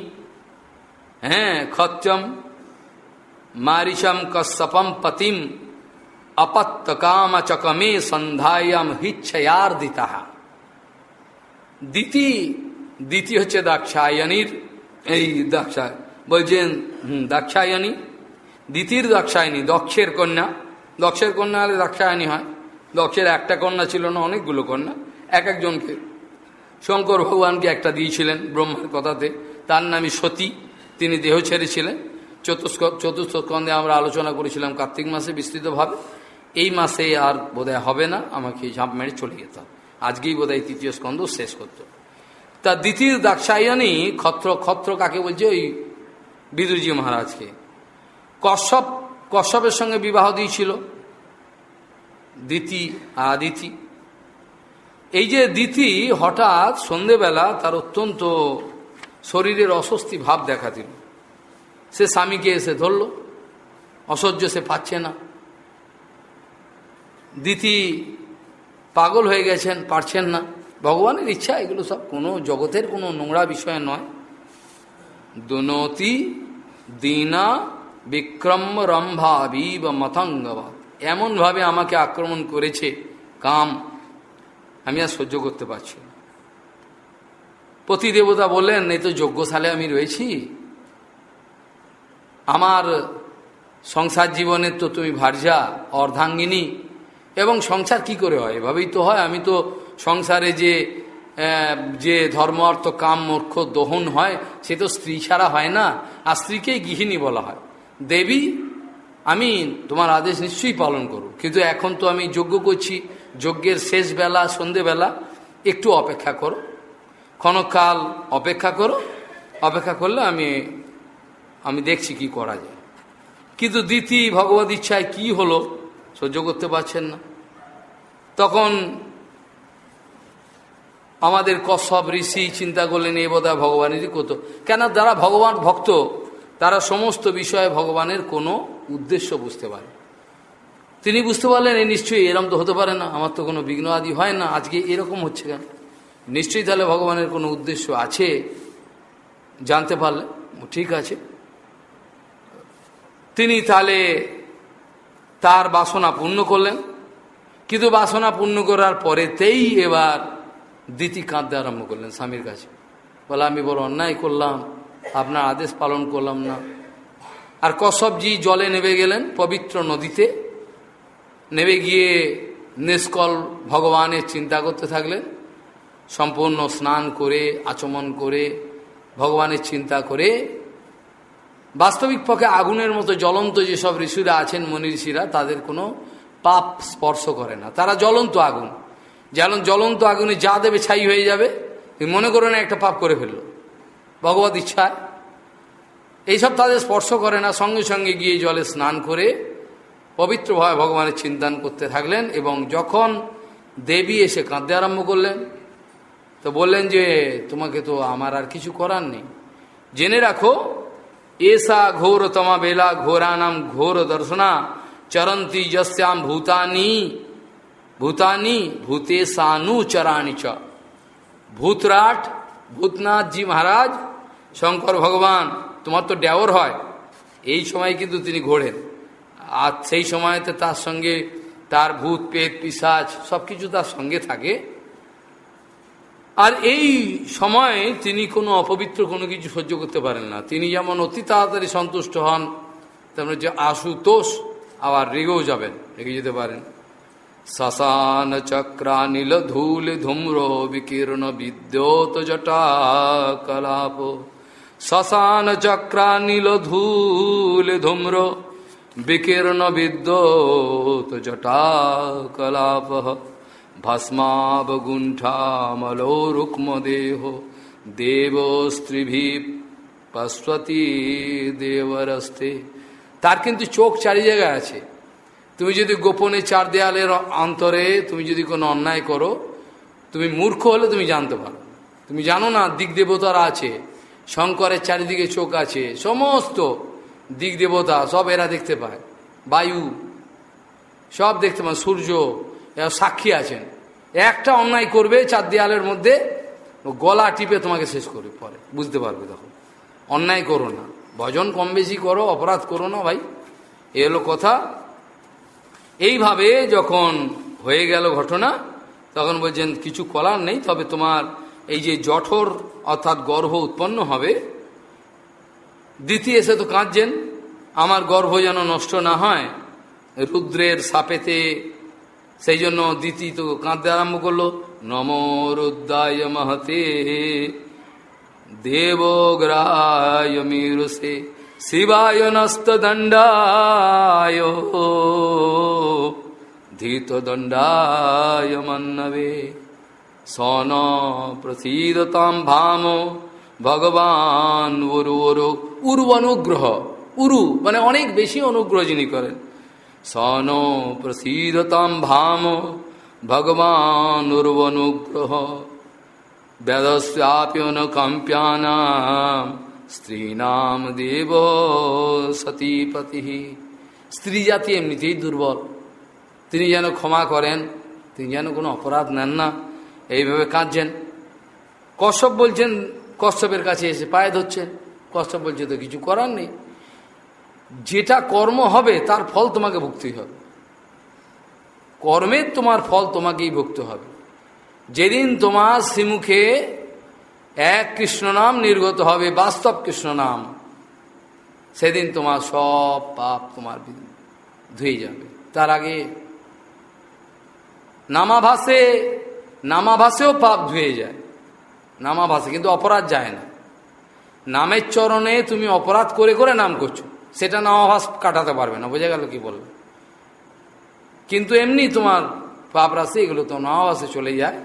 হ্যাঁ খত্যম মারিচম কশ্যপম পতিম কাম চকমে সন্ধ্যায়ম হিচ্ছয়ার দিতা দ্বিতি দ্বিতীয় হচ্ছে দাক্ষায়নীর এই দাক্ষা, বলছেন দাক্ষায়নী দ্বিতীয় দাক্ষায়নী দক্ষের কন্যা। দক্ষের কন্যা হলে দাক্ষায়নী হয়। দক্ষের একটা কন্যা ছিল না, অনেকগুলো কন্যা, এক একজনকে। শঙ্কর ভগবানকে একটা দিয়েছিলেন ব্রহ্মার কথাতে, তার নামই সতী, তিনি দেহ ছেড়েছিলেন। চতুষ্ক চতুর্থ স্কন্ধে আমরা আলোচনা করেছিলাম কার্তিক মাসে বিস্তৃতভাবে। এই মাসে আর বোধহয় হবে না, আমাকে ঝাঁপ মেরে চলে যেতাম আজকেই বোধহয় তৃতীয় স্কন্ধ শেষ করতো তা দ্বিতীয় দাক্ষায়নী ক্ষত্র ক্ষত্র কাকে বলছে? ওই বিদুরজি মহারাজকে। কশ্যপ, কশ্যপের সঙ্গে বিবাহ দিয়েছিল। দিতি আদিতি। এই যে দিতি হঠাৎ সন্ধেবেলা তার অত্যন্ত শরীরের অস্বস্তি ভাব দেখা দিল। সে স্বামীকে এসে ধরল। অসহ্য সে পাচ্ছে না। দিতি পাগল হয়ে গেছেন, পারছেন না। ভগবানের ইচ্ছা, এগুলো সব কোনো জগতের কোনো নোংরা বিষয় নয়। দুনতি দীনা বিক্রম রম্ভা বিব মতঙ্গবা। এমনভাবে আমাকে আক্রমণ করেছে কাম। আমি আর সহ্য করতে পারছি না। দেবতা বললেন, এই তো যজ্ঞশালে আমি রয়েছি। আমার সংসার জীবনের তো তুমি ভার্যা, অর্ধাঙ্গিনী, এবং সংসার কি করে হয়? এভাবেই তো হয়। আমি তো সংসারে যে যে ধর্ম, অর্থ, কাম, মূর্খ, দহন হয়, সে তো স্ত্রী ছাড়া হয় না। আর স্ত্রীকেই গৃহিণী বলা হয়। দেবী, আমি তোমার আদেশ নিশ্চয়ই পালন করব। কিন্তু এখন তো আমি যজ্ঞ করছি। যজ্ঞের শেষ বেলা সন্ধেবেলা একটু অপেক্ষা করো। ক্ষণকাল অপেক্ষা করো। অপেক্ষা করলে আমি আমি দেখছি কি করা যায়। কিন্তু দ্বিতীয় ভগবত ইচ্ছায় কি হলো, সহ্য করতে পারছেন না। তখন আমাদের কশ্যপ ঋষি চিন্তা করলেন, এ বোধহয় ভগবানেরই কত। কেন যারা ভগবান ভক্ত, তারা সমস্ত বিষয়ে ভগবানের কোনো উদ্দেশ্য বুঝতে পারে। তিনি বুঝতে পারলেন এই নিশ্চয়ই এরম তো হতে পারে না, আমার তো কোনো বিঘ্ন আদি হয় না, আজকে এরকম হচ্ছে কেন? নিশ্চয়ই তাহলে ভগবানের কোনো উদ্দেশ্য আছে, জানতে পারলে। ঠিক আছে। তিনি তাহলে তার বাসনা পূর্ণ করলেন। কিন্তু বাসনা পূর্ণ করার পরেতেই এবার দিতি কাঁদতে আরম্ভ করলেন স্বামীর কাছে। বলে, আমি বড় অন্যায় করলাম, আপনার আদেশ পালন করলাম না। আর কসবজি জলে নেমে গেলেন পবিত্র নদীতে। নেমে গিয়ে নিষ্কল ভগবানের চিন্তা করতে থাকলেন। সম্পূর্ণ স্নান করে, আচমন করে ভগবানের চিন্তা করে বাস্তবিক পক্ষে আগুনের মতো জ্বলন্ত যেসব ঋষিরা আছেন মনি ঋষিরা তাদের কোনো পাপ স্পর্শ করে না। তারা জ্বলন্ত আগুন। যেমন জ্বলন্ত আগুনে যা দেবে ছাই হয়ে যাবে। মনে করো না একটা পাপ করে ফেলল। ভগবত ইচ্ছায়। এইসব তাদের স্পর্শ করে না। সঙ্গে সঙ্গে গিয়ে জলে স্নান করে পবিত্রভাবে ভগবানের চিন্তান করতে থাকলেন এবং যখন দেবী এসে কাঁদতে আরম্ভ করলেন, তো বললেন যে, তোমাকে তো আমার আর কিছু করার নেই। জেনে রাখো এসা ঘোরতমা বেলা ঘোরানাম ঘোর দর্শনা চরন্তি যশ্যাম ভূতানি ভূতানি ভূতে সানু চরানি চ ভূতরাট ভূতনাথজি মহারাজ শঙ্কর ভগবান তোমার তো ডেওর হয় এই সময় কিন্তু তিনি ঘোরেন আর সেই সময়তে তার সঙ্গে তার ভূত পেট পিসাজ সব কিছু তার সঙ্গে থাকে আর এই সময় তিনি কোনো অপবিত্র কোনো কিছু সহ্য করতে পারেন না। তিনি যেমন অতি তাড়াতাড়ি সন্তুষ্ট হন, তেমন যে আশুতোষ আবার রেগেও যাবেন, রেগে যেতে পারেন। শ্মশান চক্রানিল ধূল ধূম্র বিকীর্ণ বিদ্যোত জটা কলাপ। শ্মশান চক্রানিল ধূল ধূম্র বিকীর্ণ বিদ্যোত জটা কলাপ। ভস্মাবগুণ্ঠামলো রুক্মদেহ দেব স্ত্রীভি পশ্বতী দেবরস্তে তার কিন্তু চোখ চারি জায়গায় আছে তুমি যদি গোপনে চার দেয়ালের অন্তরে তুমি যদি কোনো অন্যায় করো তুমি মূর্খ হলে তুমি জানতে পারো তুমি জানো না দিক দেবতারা আছে শঙ্করের চারিদিকে চোখ আছে সমস্ত দিক দেবতা সব এরা দেখতে পায় বায়ু সব দেখতে পায় সূর্য সাক্ষী আছেন। একটা অন্যায় করবে চার দেয়ালের মধ্যে, গলা টিপে তোমাকে শেষ করবে পরে। বুঝতে পারবে তখন। অন্যায় করো না। ভজন কম বেশি করো, অপরাধ করো না ভাই। এ হলো কথা। এইভাবে যখন হয়ে গেল ঘটনা, তখন বলছেন, কিছু করার নেই, তবে তোমার এই যে জঠর অর্থাৎ গর্ভ উৎপন্ন হবে, দ্বিতীয় এসে তো কাঁদছেন, আমার গর্ভ যেন নষ্ট না হয়, রুদ্রের সাপেতে সেই জন্য দ্বিতীয় তো কাঁদতে আরম্ভ করল নমরুদ্দায় মহতে দেবগ্রায় মিরুষে শিবায় নস্ত নস্তদণ্ডায় ধৃতদণ্ডায় মন্নবে সন প্রসীদতাম ভাম ভগবান উরু অনুগ্রহ। উরু মানে অনেক বেশি অনুগ্রহ যিনি করেন। সন প্রসীদতাম ভাম ভগবান উর্বনুগ্রহ বেদস্যাপ্যনুকম্প্যানাম স্ত্রীনাম দেব সতীপতি। স্ত্রী জাতি এমনিতেই দুর্বল। তিনি যেন ক্ষমা করেন, তিনি যেন কোনো অপরাধ নেন না, এইভাবে কাঁদছেন। কশ্যপ বলছেন, কশ্যপের কাছে এসে পায়ে ধরছেন। কশ্যপ বলছে, তো কিছু করার নেই। যেটা কর্ম হবে, তার ফল তোমাকে ভুগতেই হবে। কর্মের তোমার ফল তোমাকেই ভুগতে হবে। যেদিন তোমার শ্রীমুখে এক কৃষ্ণ নাম নির্গত হবে, বাস্তব কৃষ্ণ নাম, সেদিন তোমার সব পাপ তোমার ধুয়ে যাবে। তার আগে নামাভাসে, নামাভাসেও পাপ ধুয়ে যায়। নামাভাসে কিন্তু অপরাধ যায় না। নামের চরণে তুমি অপরাধ করে করে নাম করছ। সেটা নামাভাস কাটাতে পারবে না, বোঝা গেল কি বলবে কিন্তু এমনি তোমার পাপ রাশি, এগুলো তো নামাভাসে চলে যায়।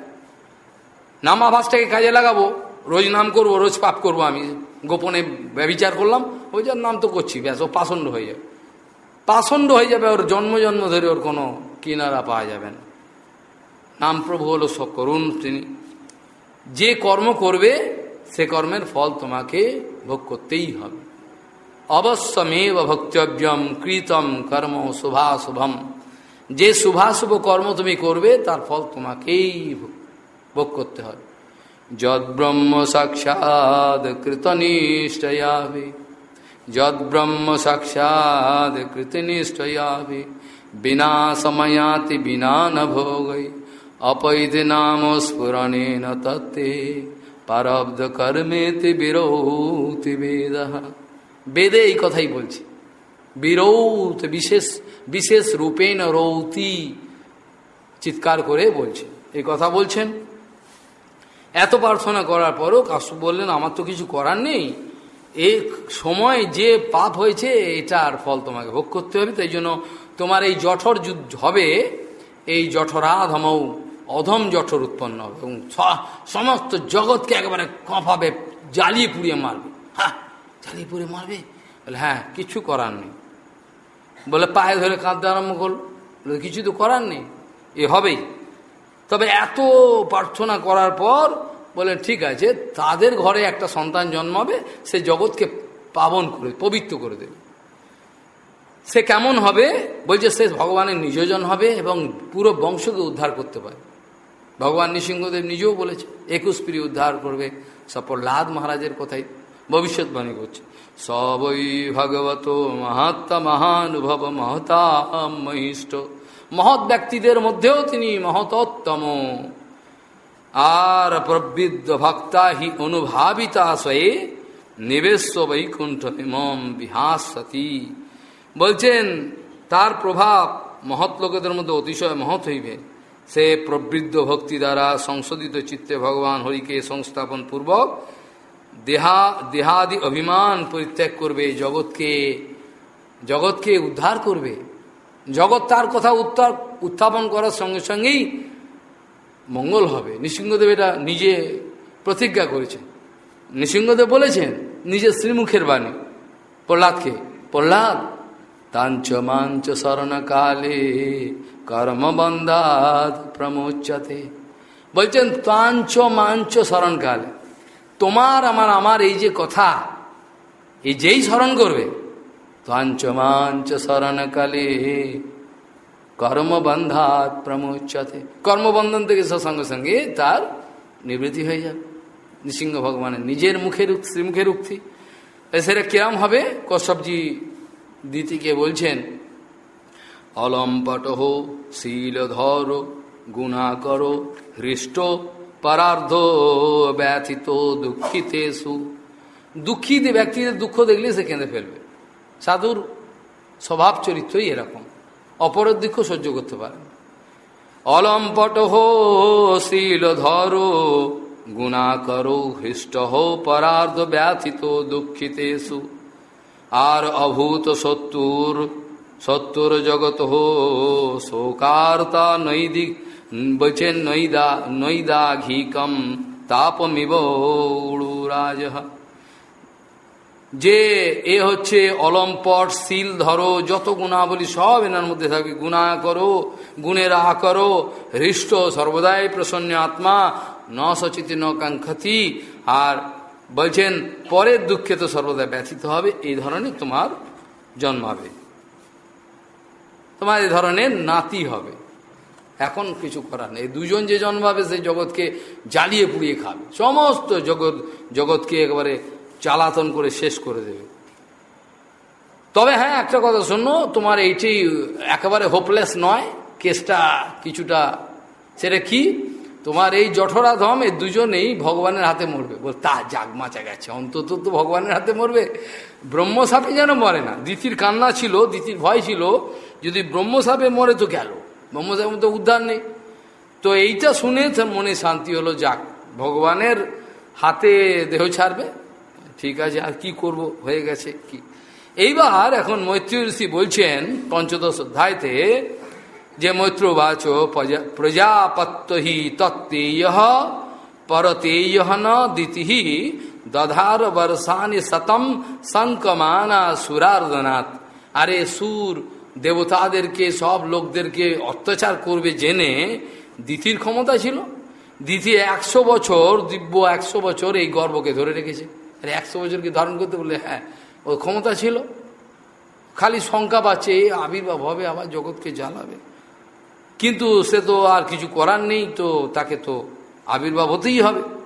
নামাভাসটাকে কাজে লাগাবো, রোজ নাম করব, রোজ পাপ করব আমি। গোপনে ব্যবচার করলাম, ওই যার নাম তো করছি, ব্যাস, ও পাষণ্ড হয়ে যাবে। পাষণ্ড হয়ে যাবে, ওর জন্ম জন্ম ধরে ওর কোনো কিনারা পাওয়া যাবে না। নাম প্রভু হলো করুণ তিনি। যে কর্ম করবে, সে কর্মের ফল তোমাকে ভোগ করতেই হবে। অবশ্যমেব ভক্তব্যম কৃতম কর্ম শুভাশুভম যে শুভাশুভ কর্ম তুমি করবে, তার ফল তোমাকেই ভোগ করতে হবে। যদ্ব্রহ্ম সাক্ষাৎ কৃতনিষ্ঠয়াবে যদ্ব্রহ্ম সাক্ষাৎ কৃতনিষ্ঠয়াবে বিনা সময়াতি বিনা ন ভোগৈ। অপৈধ নাম স্ফুরণেন তত্তে পারব্ধ কর্মেতে বিরৌতি বেদ। বেদে এই কথাই বলছে। বিরৌত, বিশেষ বিশেষ রূপেণ রৌতি চিৎকার করে বলছে। এই কথা বলছেন। এত প্রার্থনা করার পরও কাশু বললেন, আমার তো কিছু করার নেই। এই সময় যে পাপ হয়েছে, এটার ফল তোমাকে ভোগ করতে হবে। তাই জন্য তোমার এই জঠর যুদ্ধ হবে। এই জঠরাধমৌ, অধম জঠর উৎপন্ন হবে এবং সমস্ত জগৎকে একেবারে কফাবে জ্বালিয়ে পুড়িয়ে মারবে। হ্যাঁ জ্বালিয়ে পুড়িয়ে মারবে? বলে হ্যাঁ কিছু করার নেই। বলে, পায়ে ধরে কাঁদতে আরম্ভ করল। কিছু তো করার নেই। এ হবেই। তবে এত প্রার্থনা করার পর বলেন ঠিক আছে, তাদের ঘরে একটা সন্তান জন্মাবে, সে জগৎকে পাবন করে, পবিত্র করে দেবে। সে কেমন হবে? বলছে, সে ভগবানের নিজজন হবে এবং পুরো বংশকে উদ্ধার করতে পারে। ভগবান নৃসিংহদেব নিজেও বলেছে, একুশ পিড়ি উদ্ধার করবে। সব লাদ মহারাজের কথাই ভবিষ্যৎবাণী করছে। সবই ভগবত, মহাত্মা, মহানুভব, মহতা মহৎ ব্যক্তিদের মধ্যেও তিনি মহতোত্তম। আর প্রবৃদ্ধ ভক্তা হি অনুভাবিতা সয়ে নিবেশ্ব বৈকুণ্ঠ হিমম বিহাসতি। বলছেন, তার প্রভাব মহৎ লোকেদের মধ্যে অতিশয় মহৎ হইবে। সে প্রবৃদ্ধ ভক্তি দ্বারা সংশোধিত চিত্তে ভগবান হরিকে সংস্থাপন পূর্বক দেহা, দেহাদি অভিমান পরিত্যাগ করবে জগৎকে জগৎকে উদ্ধার করবে। জগৎ তার কথা উত্তর, উত্থাপন করার সঙ্গে সঙ্গেই মঙ্গল হবে। নৃসিংহদেব এটা নিজে প্রতিজ্ঞা করেছেন। নৃসিংহদেব বলেছেন, নিজের শ্রীমুখের বাণী, প্রহ্লাদকে, প্রহ্লাদ, তাঞ্চ মাঞ্চ শরণকালে কর্মবন্ধাদ প্রমোচ্যতে বলছেন, তাঞ্চ মাঞ্চ স্মরণকালে তোমার, আমার আমার এই যে কথা, এই যেই স্মরণ করবে তাঞ্চ মাঞ্চ শরণকালে কর্মবন্ধাত প্রমোচ্ছতে কর্মবন্ধন থেকে সঙ্গে সঙ্গে তার নিবৃত্তি হয়ে যাবে। নৃসিংহ ভগবানের নিজের মুখের শ্রীমুখের উক্তি সেটা কিরম হবে? কশ্যপজি দিতিকে বলছেন, অলম্পট হো গুণা গুণাকর হৃষ্ট পরার্ধ ব্যথিত দুঃখিতেশু দুঃখিত ব্যক্তিদের দুঃখ দেখলে সে কেঁদে ফেলবে সাধুর স্বভাব চরিত্রই এরকম অপরের দুঃখ সহ্য করতে পারে অলম্পট হো শীল ধরো গুণা করো হৃষ্ট হো পরার্ধ ব্যথিত দুঃখিতেশু আর অভূত সত্তর সত্তর জগত হো শোকার্তা নৈদিক বচেন নৈদা নৈদা ঘিকম তাপমিব রাজ যে এ হচ্ছে অলম্পট শিল ধরো, যত গুণাবলী সব এনার মধ্যে থাকবে, গুণা করো, গুণের আ করো, হৃষ্ট সর্বদাই প্রসন্ন আত্মা ন সচিতি ন কাঙ্ক্ষতি, আর বলছেন, পরের দুঃখে তো সর্বদা ব্যথিত হবে, এই ধরনের তোমার জন্মাবে। তোমার এই ধরনের নাতি হবে। এখন কিছু করার নেই। দুজন যে জন্মাবে, সেই জগৎকে জ্বালিয়ে পুড়িয়ে খাবে। সমস্ত জগৎ, জগৎকে একেবারে চালাতন করে শেষ করে দেবে। তবে হ্যাঁ একটা কথা শোনো, তোমার এইটি একেবারে হোপলেস নয়। কেসটা কিছুটা, সেটা কি? তোমার এই জঠরাধম এই দুজনেই ভগবানের হাতে মরবে। বল, তা জাগ মাচা গেছে। অন্তত তো ভগবানের হাতে মরবে। ব্রহ্মসাপে যেন মরে না। দিতির কান্না ছিল, দিতির ভয় ছিল। যদি ব্রহ্মসাপে মরে তো গেল। ব্রহ্মচারী তো উদ্ধার নেই। তো এইটা শুনে মনে শান্তি হলো, যাক, ভগবানের হাতে দেহ ছাড়বে। ঠিক আছে, আর কি করব, হয়ে গেছে কি? এইবার এখন মৈত্রী ঋষি বলছেন পঞ্চদশ অধ্যায়তে যে মৈত্রবাচ বাচ হি তত্তেয় পরতেয় ন দিতিহি দধার বর্ষানি শতম শঙ্কমানা সুরার্দনাথ আরে সুর দেবতাদেরকে, সব লোকদেরকে অত্যাচার করবে জেনে দিতির ক্ষমতা ছিল। দিতি একশো বছর, দিব্য একশো বছর এই গর্বকে ধরে রেখেছে। আরে একশো বছরকে ধারণ করতে বললে? হ্যাঁ ও ক্ষমতা ছিল। খালি শঙ্কা পাচ্ছে আবির্ভাব হবে, আবার জগৎকে জ্বালাবে। কিন্তু সে তো আর কিছু করার নেই, তো তাকে তো আবির্ভাব হতেই হবে।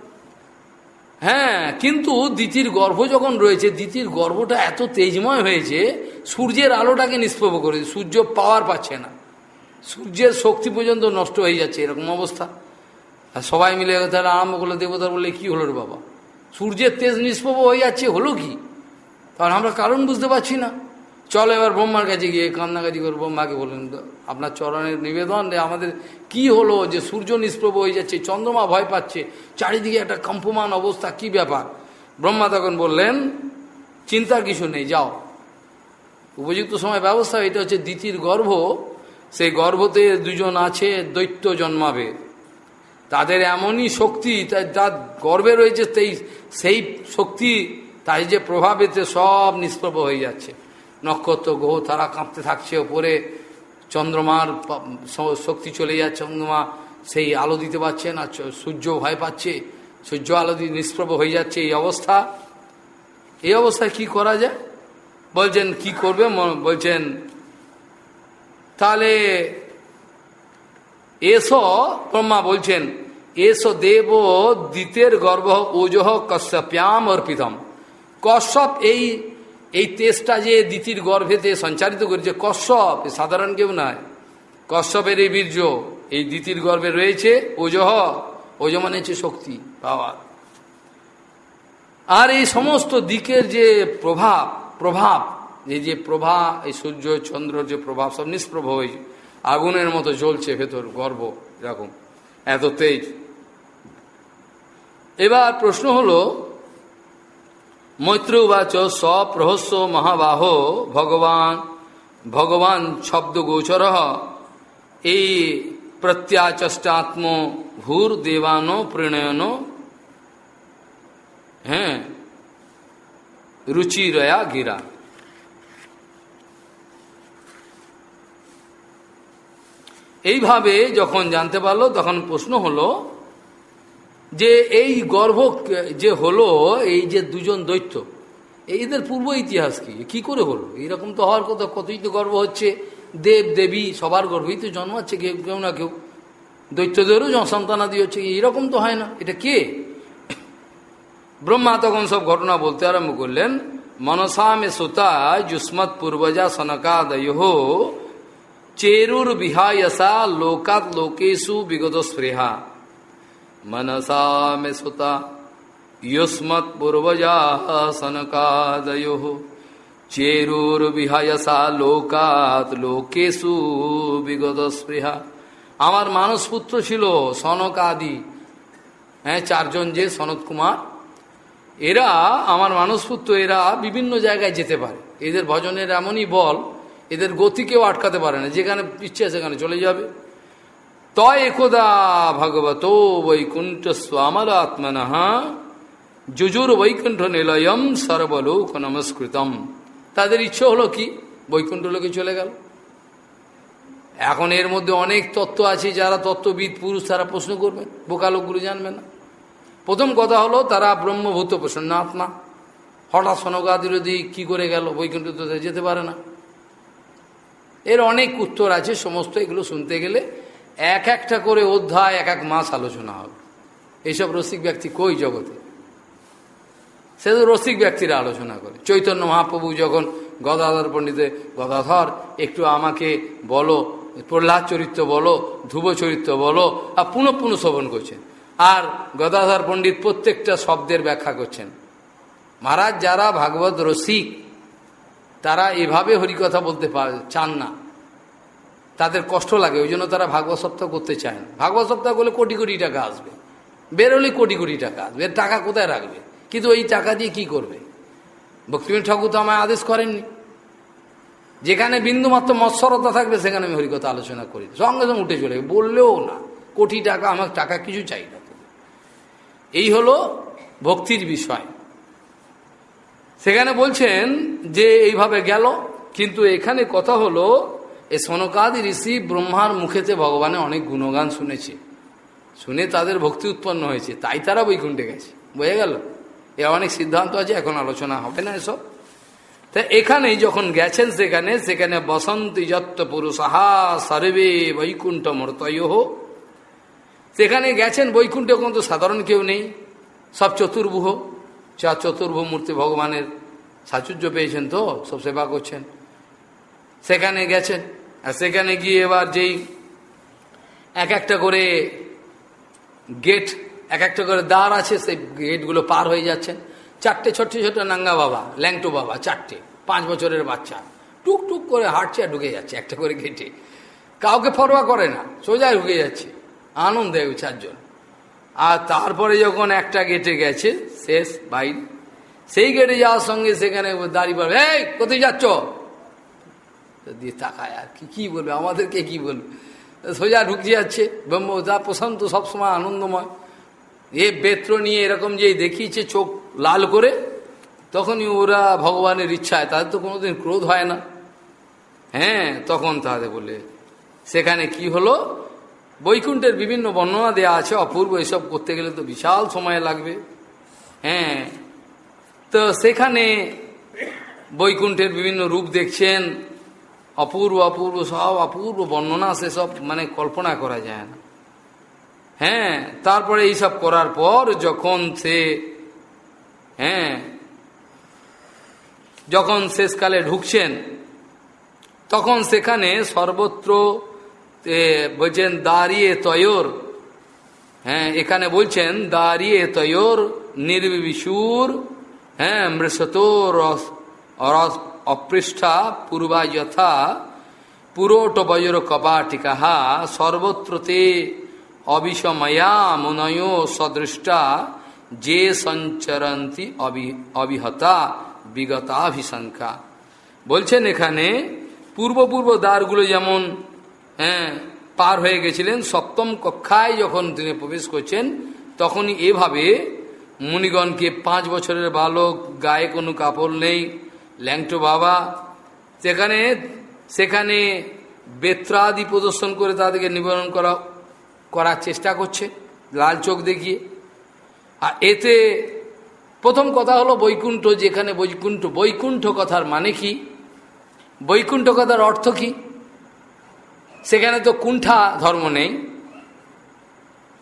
হ্যাঁ কিন্তু দ্বিতীর গর্ভ যখন রয়েছে, দ্বিতীর গর্ভটা এত তেজময় হয়েছে, সূর্যের আলোটাকে নিষ্প্রভ করে সূর্য পাওয়ার পাচ্ছে না। সূর্যের শক্তি পর্যন্ত নষ্ট হয়ে যাচ্ছে এরকম অবস্থা। আর সবাই মিলে তারা আরম্ভ করল, দেবতার বললে, কি হলো রে বাবা? সূর্যের তেজ নিষ্প্রভ হয়ে যাচ্ছে, হলো কি? কারণ আমরা কারণ বুঝতে পারছি না। চলো এবার ব্রহ্মার কাছে গিয়ে কান্নাকাজি করে ব্রহ্মাকে বললেন, আপনার চরণের নিবেদন আমাদের কি হলো যে সূর্য নিষ্প্রভ হয়ে যাচ্ছে, চন্দ্রমা ভয় পাচ্ছে, চারিদিকে একটা কম্পমান অবস্থা, কি ব্যাপার? ব্রহ্মা তখন বললেন, চিন্তার কিছু নেই, যাও। উপযুক্ত সময় ব্যবস্থা, এটা হচ্ছে দ্বিতীয় গর্ভ। সেই গর্ভতে দুজন আছে, দৈত্য জন্মাবে। তাদের এমনই শক্তি তার গর্বে রয়েছে, সেই সেই শক্তি তাই যে প্রভাবেতে সব নিষ্প্রভ হয়ে যাচ্ছে। নক্ষত্র, গ্রহ, তারা কাঁপতে থাকছে ওপরে। চন্দ্রমার শক্তি চলে যাচ্ছে, চন্দ্রমা সেই আলো দিতে পারছে না সূর্য ভয় পাচ্ছে। সূর্য আলো দিয়ে নিষ্প্রভ হয়ে যাচ্ছে এই অবস্থা। এই অবস্থায় কি করা যায়? বলছেন, কি করবে? বলছেন, তাহলে এসো, ব্রহ্মা বলছেন, এসো দেব দ্বিতের গর্ভ ওজহ কশ্যপ্যাম অর্পিতম। কশ্যপ এই এই তেজটা যে দ্বিতীর গর্ভেতে সঞ্চারিত করেছে কশ্যপ সাধারণ কেউ নয় কশ্যপের এই বীর্য, এই দ্বিতীর গর্ভে রয়েছে ওজহ ওজ মানে হচ্ছে শক্তি, পাওয়ার। আর এই সমস্ত দিকের যে প্রভাব প্রভাব, এই যে প্রভা, এই সূর্য, চন্দ্র যে প্রভাব, সব নিষ্প্রভ হয়ে আগুনের মতো জ্বলছে ভেতর গর্ব এরকম। এত তেজ। এবার প্রশ্ন হলো মৈত্রবাচ সপ্রহস্য মহাবাহ ভগবান ভগবান শব্দ গোচর এই প্রত্যাচষ্টাত্ম ভূর দেবানো প্রণয়ন। হ্যাঁ রুচিরয়া গিরা। এইভাবে যখন জানতে পারল, তখন প্রশ্ন হলো যে এই গর্ভ যে হলো, এই যে দুজন দৈত্য এইদের পূর্ব ইতিহাস কি? কি করে হলো? এইরকম তো হওয়ার কথা, কতই তো গর্ব হচ্ছে। দেব, দেবী, সবার গর্ভই তো জন্মাচ্ছে কেউ কেউ না কেউ। দৈত্যদেরও সন্তানাদি হচ্ছে এইরকম তো হয় না। এটা কে? ব্রহ্মা তখন সব ঘটনা বলতে আরম্ভ করলেন, মনসা মে সুতা যুষ্মৎ পূর্বজা সনকাদয় চেরুর বিহায়সা লোকাত লোকেশু বিগত স্পৃহা। मनसा में सुता युष्मत पूर्वजा सनकादयो চেরুর্বিহায়সা লোকাত লোকেশু বিগত স্পৃহা আমার মানস পুত্র ছিল সনক আদি হ্যাঁ চারজন যে সনত কুমার এরা আমার মানসপুত্র এরা বিভিন্ন জায়গায় যেতে পারে এদের ভজনের এমনই বল এদের গতিকেও আটকাতে পারে না যেখানে ইচ্ছে সেখানে চলে যাবে তয় একদা ভগবত বৈকুণ্ঠ স্বামর আত্মন যুজুর বৈকুণ্ঠ নিলয়ম সর্বলোক নমস্কৃতম। তাদের ইচ্ছে হলো কি? বৈকুণ্ঠ লোকে চলে গেল। এখন এর মধ্যে অনেক তত্ত্ব আছে, যারা তত্ত্ববিদ, পুরুষ, তারা প্রশ্ন করবেন বোকা লোকগুলো জানবে না। প্রথম কথা হলো, তারা ব্রহ্মভূত প্রসন্ন আত্মা। হঠাৎ সনগাদি যদি কি করে গেল? বৈকুণ্ঠ তো যেতে পারে না। এর অনেক উত্তর আছে, সমস্ত এগুলো শুনতে গেলে এক একটা করে অধ্যায়, এক এক মাস আলোচনা হবে। এইসব রসিক ব্যক্তি কই জগতে? সে তো রসিক ব্যক্তিরা আলোচনা করে। চৈতন্য মহাপ্রভু যখন গদাধর পণ্ডিতে, গদাধর, একটু আমাকে বলো, প্রহ্লাদ চরিত্র বলো, ধ্রুব চরিত্র বলো, আর পুনঃ পুনঃ শ্রবণ করছেন। আর গদাধর পণ্ডিত প্রত্যেকটা শব্দের ব্যাখ্যা করছেন। মহারাজ, যারা ভাগবত রসিক, তারা এভাবে হরিকথা বলতে পার চান না। তাদের কষ্ট লাগে, ওই জন্য তারা ভাগবত সপ্তাহ করতে চায় না। ভাগবত সপ্তাহ করলে কোটি কোটি টাকা আসবে। বেরোলে কোটি কোটি টাকা আসবে। টাকা কোথায় রাখবে? কিন্তু ওই টাকা দিয়ে কি করবে? ভক্তিবিন ঠাকুর তো আমায় আদেশ করেননি। যেখানে বিন্দুমাত্র মৎসরতা থাকবে, সেখানে আমি হরিকথা আলোচনা করি। সঙ্গে সঙ্গে উঠে চলে বললেও না, কোটি টাকা, আমার টাকা কিছু চাই না এই হলো ভক্তির বিষয়। সেখানে বলছেন যে, এইভাবে গেল, কিন্তু এখানে কথা হলো এই সনকাদি ঋষি ব্রহ্মার মুখেতে ভগবানের অনেক গুণগান শুনেছে। শুনে তাদের ভক্তি উৎপন্ন হয়েছে। তাই তারা বৈকুণ্ঠে গেছে। বোঝা গেল? এ অনেক সিদ্ধান্ত আছে, এখন আলোচনা হবে না এসব। তা এখানেই যখন গেছেন সেখানে সেখানে বসন্তি যত্ত পুরুষাহা সর্বে বৈকুণ্ঠ মর্তয় সেখানে গেছেন, বৈকুণ্ঠে কিন্তু সাধারণ কেউ নেই। সব চতুর্ভুহ। চা চতুর্ভুহ মূর্তি ভগবানের সাচুর্য পেয়েছেন তো, সব সেবা করছেন। সেখানে গেছেন। আর সেখানে গিয়ে এবার যেই এক একটা করে গেট, এক একটা করে দ্বার আছে, সেই গেটগুলো পার হয়ে যাচ্ছেন চারটে ছোট্ট ছোট নাঙ্গা বাবা, ল্যাংটো বাবা, চারটে, পাঁচ বছরের বাচ্চা। টুক টুক করে হাঁটছে আর ঢুকে যাচ্ছে একটা করে গেটে। কাউকে ফরোয়া করে না সোজা ঢুকে যাচ্ছে। আনন্দ দেয় চারজন। আর তারপরে যখন একটা গেটে গেছে, শেষ, বাইরে। সেই গেটে যাওয়ার সঙ্গে সেখানে দাঁড়িয়ে বলবে এই, কোথায় যাচ্ছ? দিয়ে তাকায় আর কি, কী বলবে, আমাদেরকে কি বলবে? সোজা ঢুকে যাচ্ছে ব্রহ্ম তা প্রশান্ত সবসময় আনন্দময়। এ বেত্র নিয়ে এরকম যে দেখিয়েছে চোখ লাল করে, তখনই ওরা ভগবানের ইচ্ছায়, তাদের তো কোনোদিন ক্রোধ হয় না। হ্যাঁ তখন তাদের বলে, সেখানে কি হলো? বৈকুণ্ঠের বিভিন্ন বর্ণনা দেওয়া আছে, অপূর্ব এসব করতে গেলে তো বিশাল সময় লাগবে। হ্যাঁ তো সেখানে বৈকুণ্ঠের বিভিন্ন রূপ দেখছেন অপূর্ব অপূর্ব সব, অপূর্ব বর্ণনা সেসব মানে কল্পনা করা যায় না। হ্যাঁ তারপরে এইসব করার পর যখন সে হ্যাঁ যখন শেষকালে ঢুকছেন, তখন সেখানে সর্বত্র বলছেন, দাঁড়িয়ে তয়র হ্যাঁ এখানে বলছেন, দাঁড়িয়ে তয়র নির্বিষুর হ্যাঁ মৃষতোর অপৃষ্ঠা পূর্বা যথা পুরোট বজর কপাটিকাহা সর্বত্রতে অবিষময়া মুনয় সদৃষ্টা যে সঞ্চরন্তি অবিহতা বিগতাভিশঙ্কা। বলছেন এখানে পূর্ব পূর্ব দ্বারগুলো যেমন হ্যাঁ পার হয়ে গেছিলেন, সপ্তম কক্ষায় যখন তিনি প্রবেশ করছেন, তখনই এভাবে মুনিগণকে পাঁচ বছরের বালক, গায়ে কোনো কাপড় নেই ল্যাংটো বাবা সেখানে সেখানে বেত্রাদি প্রদর্শন করে তাদেরকে নিবারণ করা, করার চেষ্টা করছে, লাল চোখ দেখিয়ে। আর এতে প্রথম কথা হলো বৈকুণ্ঠ, যেখানে বৈকুণ্ঠ বৈকুণ্ঠ কথার মানে কি? বৈকুণ্ঠ কথার অর্থ কি? সেখানে তো কুণ্ঠা ধর্ম নেই।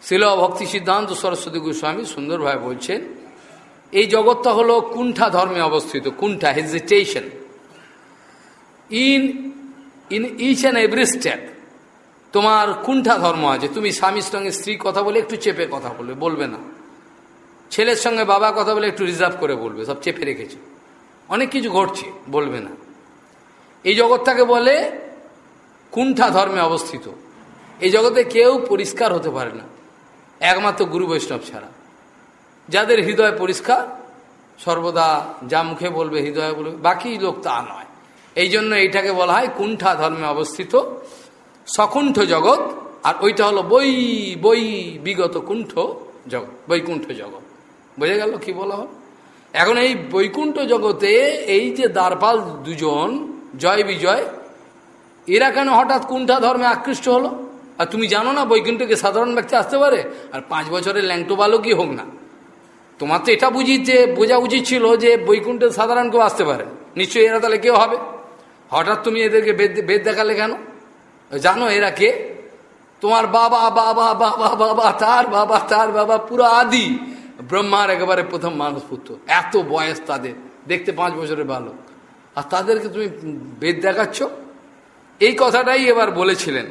শিল ভক্তি সিদ্ধান্ত সরস্বতী গোস্বামী সুন্দরভাবে বলছেন এই জগৎটা হলো কুণ্ঠা ধর্মে অবস্থিত, কুণ্ঠা hesitation in in each and every step তোমার কুণ্ঠা ধর্ম আছে। তুমি স্বামীর সঙ্গে স্ত্রী কথা বলে একটু চেপে কথা বলবে বলবে না। ছেলের সঙ্গে বাবা কথা বলে একটু রিজার্ভ করে বলবে, সব চেপে রেখেছে। অনেক কিছু ঘটছে, বলবে না। এই জগৎটাকে বলে কুণ্ঠা ধর্মে অবস্থিত। এই জগতে কেউ পরিষ্কার হতে পারে না। একমাত্র গুরু বৈষ্ণব ছাড়া। যাদের হৃদয় পরিষ্কার, সর্বদা যা মুখে বলবে হৃদয় বলবে, বাকি লোক তা নয়। এই জন্য এইটাকে বলা হয় কুণ্ঠা ধর্মে অবস্থিত সকুণ্ঠ জগৎ, আর ওইটা হলো বই বই বিগত কুণ্ঠ জগৎ, বৈকুণ্ঠ জগৎ। বোঝা গেল কি বলা হল? এখন এই বৈকুণ্ঠ জগতে এই যে দ্বারপাল দুজন, জয় বিজয়, এরা কেন হঠাৎ কুণ্ঠা ধর্মে আকৃষ্ট হলো? আর তুমি জানো না বৈকুণ্ঠকে সাধারণ ব্যক্তি আসতে পারে? আর পাঁচ বছরের ল্যাংটো বালকই হোক না। তোমার তো এটা বুঝি যে বোঝা উচিত ছিল যে বৈকুণ্ঠে সাধারণ কেউ আসতে পারে। নিশ্চয়ই এরা তাহলে কেউ হবে। হঠাৎ তুমি এদেরকে বেদ বেদ দেখালে কেন? জানো এরা কে? তোমার বাবা বাবা বাবা বাবা তার বাবা তার বাবা, পুরো আদি। ব্রহ্মার একেবারে প্রথম মানুষ পুত্র। এত বয়স তাদের। দেখতে পাঁচ বছরের বালক। আর তাদেরকে তুমি বেদ দেখাচ্ছ? এই কথাটাই এবার বলেছিলেন।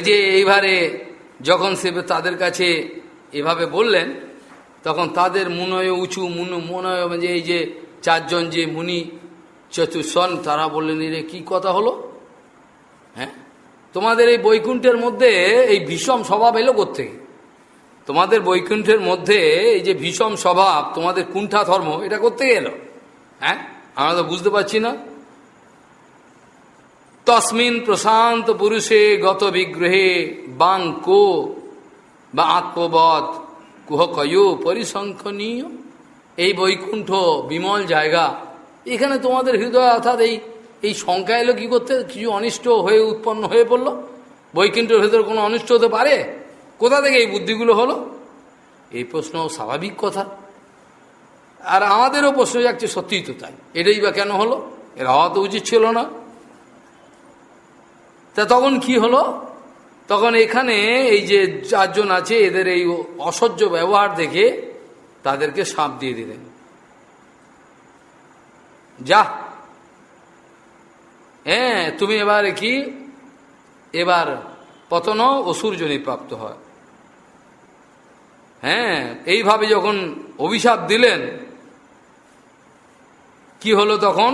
যে এইবারে যখন সে তাদের কাছে এভাবে বললেন তখন তাদের মুনয় উঁচু মুন মনয় যে এই যে চারজন যে মুনি চতুর্সন তারা বললেন রে, কি কথা হলো? হ্যাঁ? তোমাদের এই বৈকুণ্ঠের মধ্যে এই ভীষণ স্বভাব এলো কোথেকে তোমাদের বৈকুণ্ঠের মধ্যে এই যে ভীষণ স্বভাব, তোমাদের কুণ্ঠা ধর্ম এটা করতে এলো? হ্যাঁ? আমরা তো বুঝতে পারছি না। তসমিন প্রশান্ত পুরুষে গত বিগ্রহে বাং কো বা আত্মবধ কুহ কয় পরিসংখ্যনীয়। এই বৈকুণ্ঠ বিমল জায়গা। এখানে তোমাদের হৃদয় অর্থাৎ এই এই সংখ্যা এলো কী করতে? কিছু অনিষ্ট হয়ে উৎপন্ন হয়ে পড়ল। বৈকুণ্ঠের ভেতরে কোনো অনিষ্ট হতে পারে? কোথা থেকে এই বুদ্ধিগুলো হলো? এই প্রশ্ন স্বাভাবিক কথা। আর আমাদেরও প্রশ্ন যাচ্ছে, সত্যিই তো তাই। এটাই বা কেন হলো? এর হওয়া তো উচিত ছিল না। তা তখন কি হলো? তখন এখানে এই যে চারজন আছে, এদের এই অসহ্য ব্যবহার দেখে তাদেরকে সাপ দিয়ে দিলেন। যা। হ্যাঁ তুমি এবার কি? এবার পতন অসুরজনী প্রাপ্ত হয়। হ্যাঁ এইভাবে যখন অভিশাপ দিলেন, কি হলো তখন?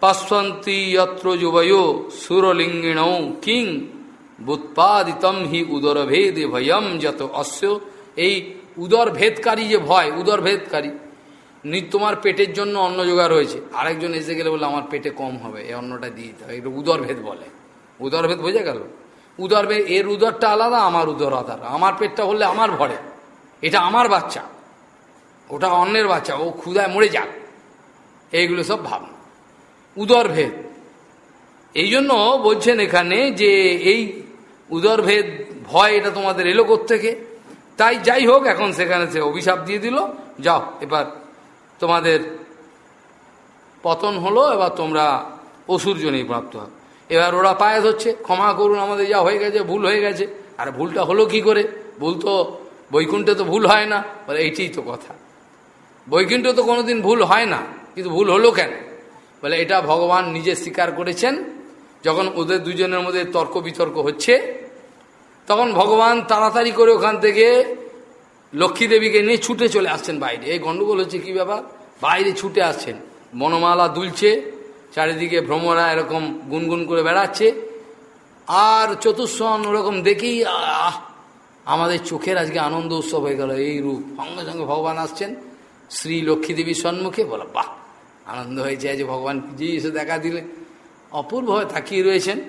পাশ্বন্তী যত্র যুবয় সুরলিঙ্গিণ কিং বুৎপাদিতম হি উদরভেদে ভয়ম যত অশ্য এই উদর ভেদকারী যে ভয় উদর ভেদকারী তোমার পেটের জন্য অন্ন জোগাড় হয়েছে আরেকজন এসে গেলে বলে আমার পেটে কম হবে, এই অন্নটা দিয়ে দিতে হবে। এটা উদরভেদ বলে। উদরভেদ বোঝা গেল? উদরভেদ, এর উদরটা আলাদা, আমার উদর আলাদা। আমার পেটটা হলে আমার ভরে। এটা আমার বাচ্চা। ওটা অন্যের বাচ্চা। ও ক্ষুদায় মরে যাক। এইগুলো সব ভাবনা। উদরভেদ। এই জন্য বলছেন এখানে যে এই উদরভেদ, ভয় এটা তোমাদের এলো থেকে তাই যাই হোক, এখন সেখানে সে অভিশাপ দিয়ে দিল। যাও, এবার তোমাদের পতন হলো, এবার তোমরা অসুরজনেই প্রাপ্ত হয় এবার ওরা পায়ে ধরছে ক্ষমা করুন, আমাদের যা হয়ে গেছে, ভুল হয়ে গেছে। আর ভুলটা হলো কি করে? ভুল তো, বৈকুণ্ঠে তো ভুল হয় না, বলে এইটাই তো কথা। বৈকুণ্ঠে তো কোনোদিন ভুল হয় না, কিন্তু ভুল হলো কেন? বলে এটা ভগবান নিজে স্বীকার করেছেন যখন ওদের দুজনের মধ্যে তর্ক বিতর্ক হচ্ছে, তখন ভগবান তাড়াতাড়ি করে ওখান থেকে লক্ষ্মী দেবীকে নিয়ে ছুটে চলে আসছেন বাইরে। এই গণ্ডগোল হচ্ছে কী ব্যাপার? বাইরে ছুটে আসছেন। বনমালা দুলছে, চারিদিকে ভ্রমরা এরকম গুনগুন করে বেড়াচ্ছে। আর চতুর্শন ওরকম দেখেই, আহ, আমাদের চোখের আজকে আনন্দ উৎসব হয়ে গেল। এই রূপ। সঙ্গে সঙ্গে ভগবান আসছেন। শ্রী লক্ষ্মী দেবীর সম্মুখে বলো বাহ, আনন্দ হয়েছে যে ভগবান। যে এসে দেখা দিলে অপূর্বভাবে তাকিয়ে রয়েছেন।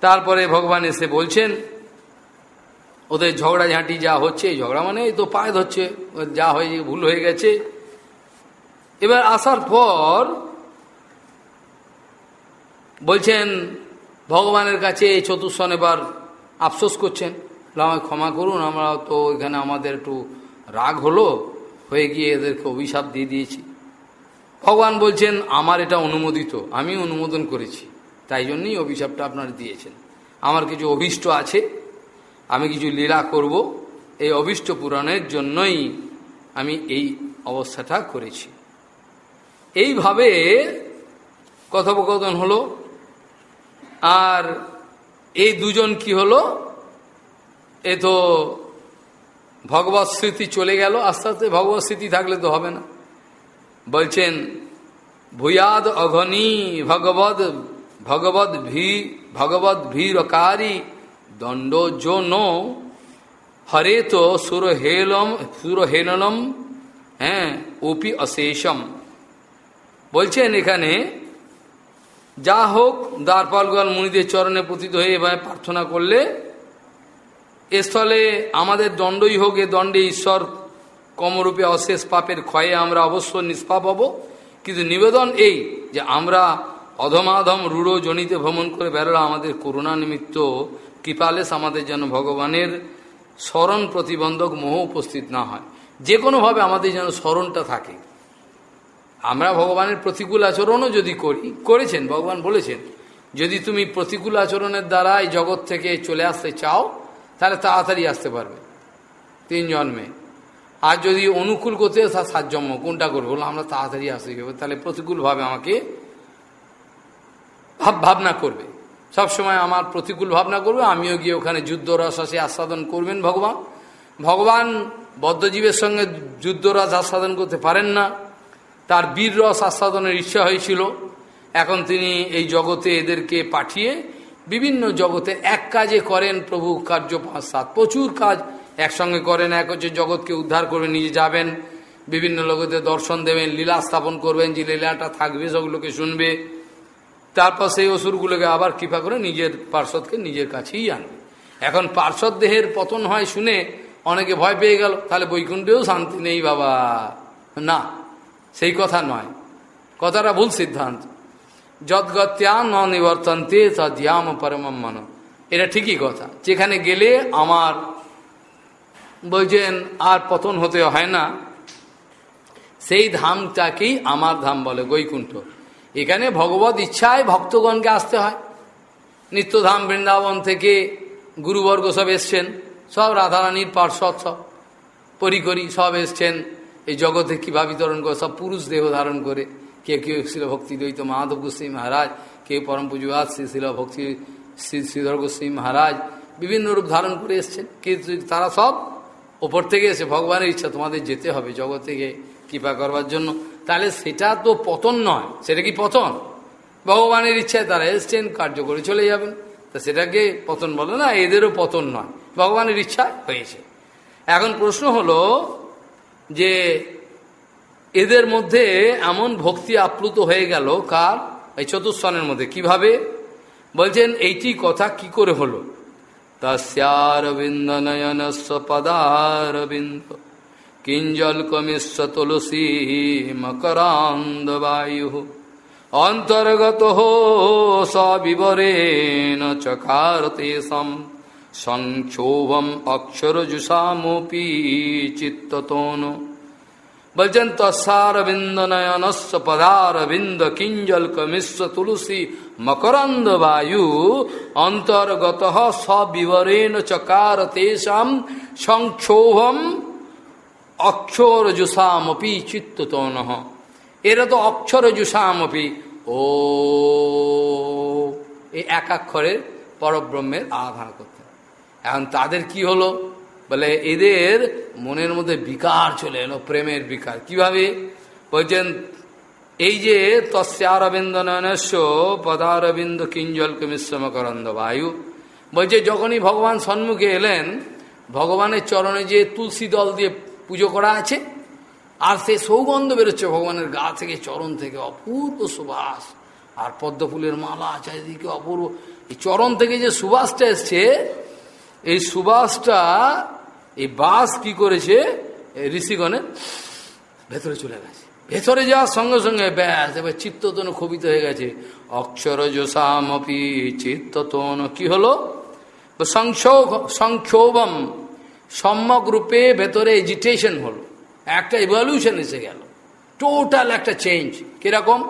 তারপরে ভগবান এসে বলছেন, ওদের ঝগড়াঝাঁটি যা হচ্ছে ঝগড়া মানে তো পায়ে ধরছে। যা হয়ে ভুল হয়ে গেছে। এবার আসার পর বলছেন, ভগবানের কাছে এই চতুর্শন এবার আফসোস করছেন। আমায় ক্ষমা করুন, আমরা তো এখানে আমাদের একটু রাগ হলো, হয়ে গিয়ে এদেরকে অভিশাপ দিয়ে দিয়েছি। ভগবান বলছেন, আমার এটা অনুমোদিত, আমি অনুমোদন করেছি। তাই জন্যই অভিশাপটা আপনারা দিয়েছেন। আমার কিছু অভিষ্ট আছে, আমি কিছু লীলা করব, এই অভিষ্ট পুরাণের জন্যই আমি এই অবস্থাটা করেছি। এইভাবে কথোপকথন হলো, আর এই দুজন কি হলো? এ তো ভগবত স্মৃতি চলে গেল, আস্তে আস্তে ভগবত স্মৃতি থাকলে তো হবে না। বলছেন, ভূয়াদ অঘনী ভগবদ ভগবদ ভি, ভগবদ ভীরকারী দণ্ড যো নো হরে তো সুরহেলম, সুরহেলনম হ্যাঁ ওপি অশেষম। বলছেন এখানে, যা হোক দ্বারপালগল মুনিদের চরণে পতিত হয়ে এভাবে প্রার্থনা করলে স্থলে আমাদের দণ্ডই হোক, এ দণ্ডে ঈশ্বর কমরূপে অশেষ পাপের ক্ষয়ে আমরা অবশ্য নিষ্পাপ হব। কিন্তু নিবেদন এই যে আমরা অধমাধম রূঢ় জনিতে ভ্রমণ করে বেরোলা আমাদের করুণা নিমিত্ত কৃপালেশ আমাদের যেন ভগবানের স্মরণ প্রতিবন্ধক মোহ উপস্থিত না হয়। যে কোনোভাবে আমাদের যেন স্মরণটা থাকে। আমরা ভগবানের প্রতিকূল আচরণও যদি করি, করেছেন, ভগবান বলেছেন, যদি তুমি প্রতিকূল আচরণের দ্বারা এই জগৎ থেকে চলে আসতে চাও, তাহলে তাড়াতাড়ি আসতে পারবে। তিন জন্মে আর যদি অনুকূল করতে তার কোনটা করব? আমরা তাড়াতাড়ি আসতে যাব তাহলে প্রতিকূলভাবে আমাকে ভাব ভাবনা করবে। সব সময় আমার প্রতিকূল ভাবনা করবে, আমিও গিয়ে ওখানে যুদ্ধ রস আসে আস্বাদন করবেন ভগবান। ভগবান বদ্ধজীবের সঙ্গে যুদ্ধ রস আস্বাদন করতে পারেন না। তার বীর রস আস্বাদনের ইচ্ছা হয়েছিল। এখন তিনি এই জগতে এদেরকে পাঠিয়ে বিভিন্ন জগতে এক কাজে করেন প্রভু কার্য পাঁচ সাত। প্রচুর কাজ একসঙ্গে করেন এক হচ্ছে জগৎকে উদ্ধার করে নিয়ে যাবেন। বিভিন্ন লোকদের দর্শন দেবেন, লীলা স্থাপন করবেন, যে লীলাটা থাকবে সেগুলোকে শুনবে। তারপর সেই অসুরগুলোকে আবার কৃপা করে নিজের পার্শ্বদকে নিজের কাছেই আনবে। এখন পার্শ্বদ দেহের পতন হয় শুনে অনেকে ভয় পেয়ে গেল, তাহলে বৈকুণ্ঠেও শান্তি নেই বাবা। না, সেই কথা নয়। কথাটা ভুল সিদ্ধান্ত। যদ্গত্যা ন নিবর্তন্তে তদ্যাম পরম মন এটা ঠিকই কথা। যেখানে গেলে আমার বলছেন, আর পতন হতে হয় না। সেই ধামটাকেই আমার ধাম বলে গৈকুণ্ঠ এখানে ভগবত ইচ্ছায় ভক্তগণকে আসতে হয়। নিত্যধাম বৃন্দাবন থেকে গুরুবর্গ সব এসছেন। সব রাধারানীর পার্শ্বদ সব, পরিকরি সব এসছেন। এই জগতে কীভাবে বিতরণ করে? সব পুরুষ দেহ ধারণ করে। কে কেউ ছিল ভক্তি দ্বৈত মাধব গোস্বী মহারাজ, কেউ পরম পুজোয়াদ শ্রী ছিল ভক্তি শ্রী শ্রীধর গোস্বী মহারাজ, বিভিন্ন রূপ ধারণ করে এসছেন। কিন্তু তারা সব ওপর থেকে এসে ভগবানের ইচ্ছা তোমাদের যেতে হবে জগৎ থেকে কৃপা করবার জন্য। তাহলে সেটা তো পতন নয়। সেটা কি পতন? ভগবানের ইচ্ছায় তারা এসছেন, কার্য করে চলে যাবেন। তা সেটাকে পতন বলে না, এদেরও পতন নয়। ভগবানের ইচ্ছা হয়েছে। এখন প্রশ্ন হলো যে এদের মধ্যে এমন ভক্তি আপ্লুত হয়ে গেল কার? এই চতুর্সনের মধ্যে। কীভাবে? বলছেন, এইটি কথা কি করে হলো? পদারবিন্দ কিঞ্জলকমিশ্ব তুলসী মকরান্দ বায়ু অন্তর্গত সবিবরেণ চকার তেষম সংক্ষোভম অক্ষরজুষামপি চিত্ততোন বলছেন তৎসারবিন্দ নয়নস্ব পদারবিন্দ কিঞ্জলকমিশ্ব তুলসী মকরন্দ বায়ু অন্তর্গত সবিবরেণ চকার তেষাম সংক্ষোভম অক্ষর জুষামপি চিত্ততন। এরা তো অক্ষর জুষামপি ও, এই একাক্ষরের পরব্রহ্মের আরাধনা করতেন এখন তাদের কি হলো? বলে এদের মনের মধ্যে বিকার চলে এলো, প্রেমের বিকার। কীভাবে? বলছেন এই যে তস্যারবিন্দ নয়নস্য পদারবিন্দ কিঞ্জলকে মিশ্রমকরন্দ বায়ু, বলছে যখনই ভগবান সন্মুখে এলেন, ভগবানের চরণে যে তুলসী দল দিয়ে পুজো করা আছে, আর সে সৌগন্ধ বেরোচ্ছে ভগবানের গা থেকে, চরণ থেকে, অপূর্ব সুবাস। আর পদ্ম ফুলের মালা, চারিদিকে অপূর্ব। এই চরণ থেকে যে সুবাসটা এসছে, এই সুবাসটা, এই বাস কি করেছে ঋষিগণের ভেতরে চলে গেছে। ভেতরে যাওয়ার সঙ্গে সঙ্গে, ব্যাস, এবার চিত্ততন ক্ষোভিত হয়ে গেছে। অক্ষর যোসামপি চিত্ততন, কি হলো? সংক্ষোভম সম্যক রূপে ভেতরে এজিটেশন হলো। একটা ইভলিউশন এসে গেল। টোটাল একটা চেঞ্জ কীরকম?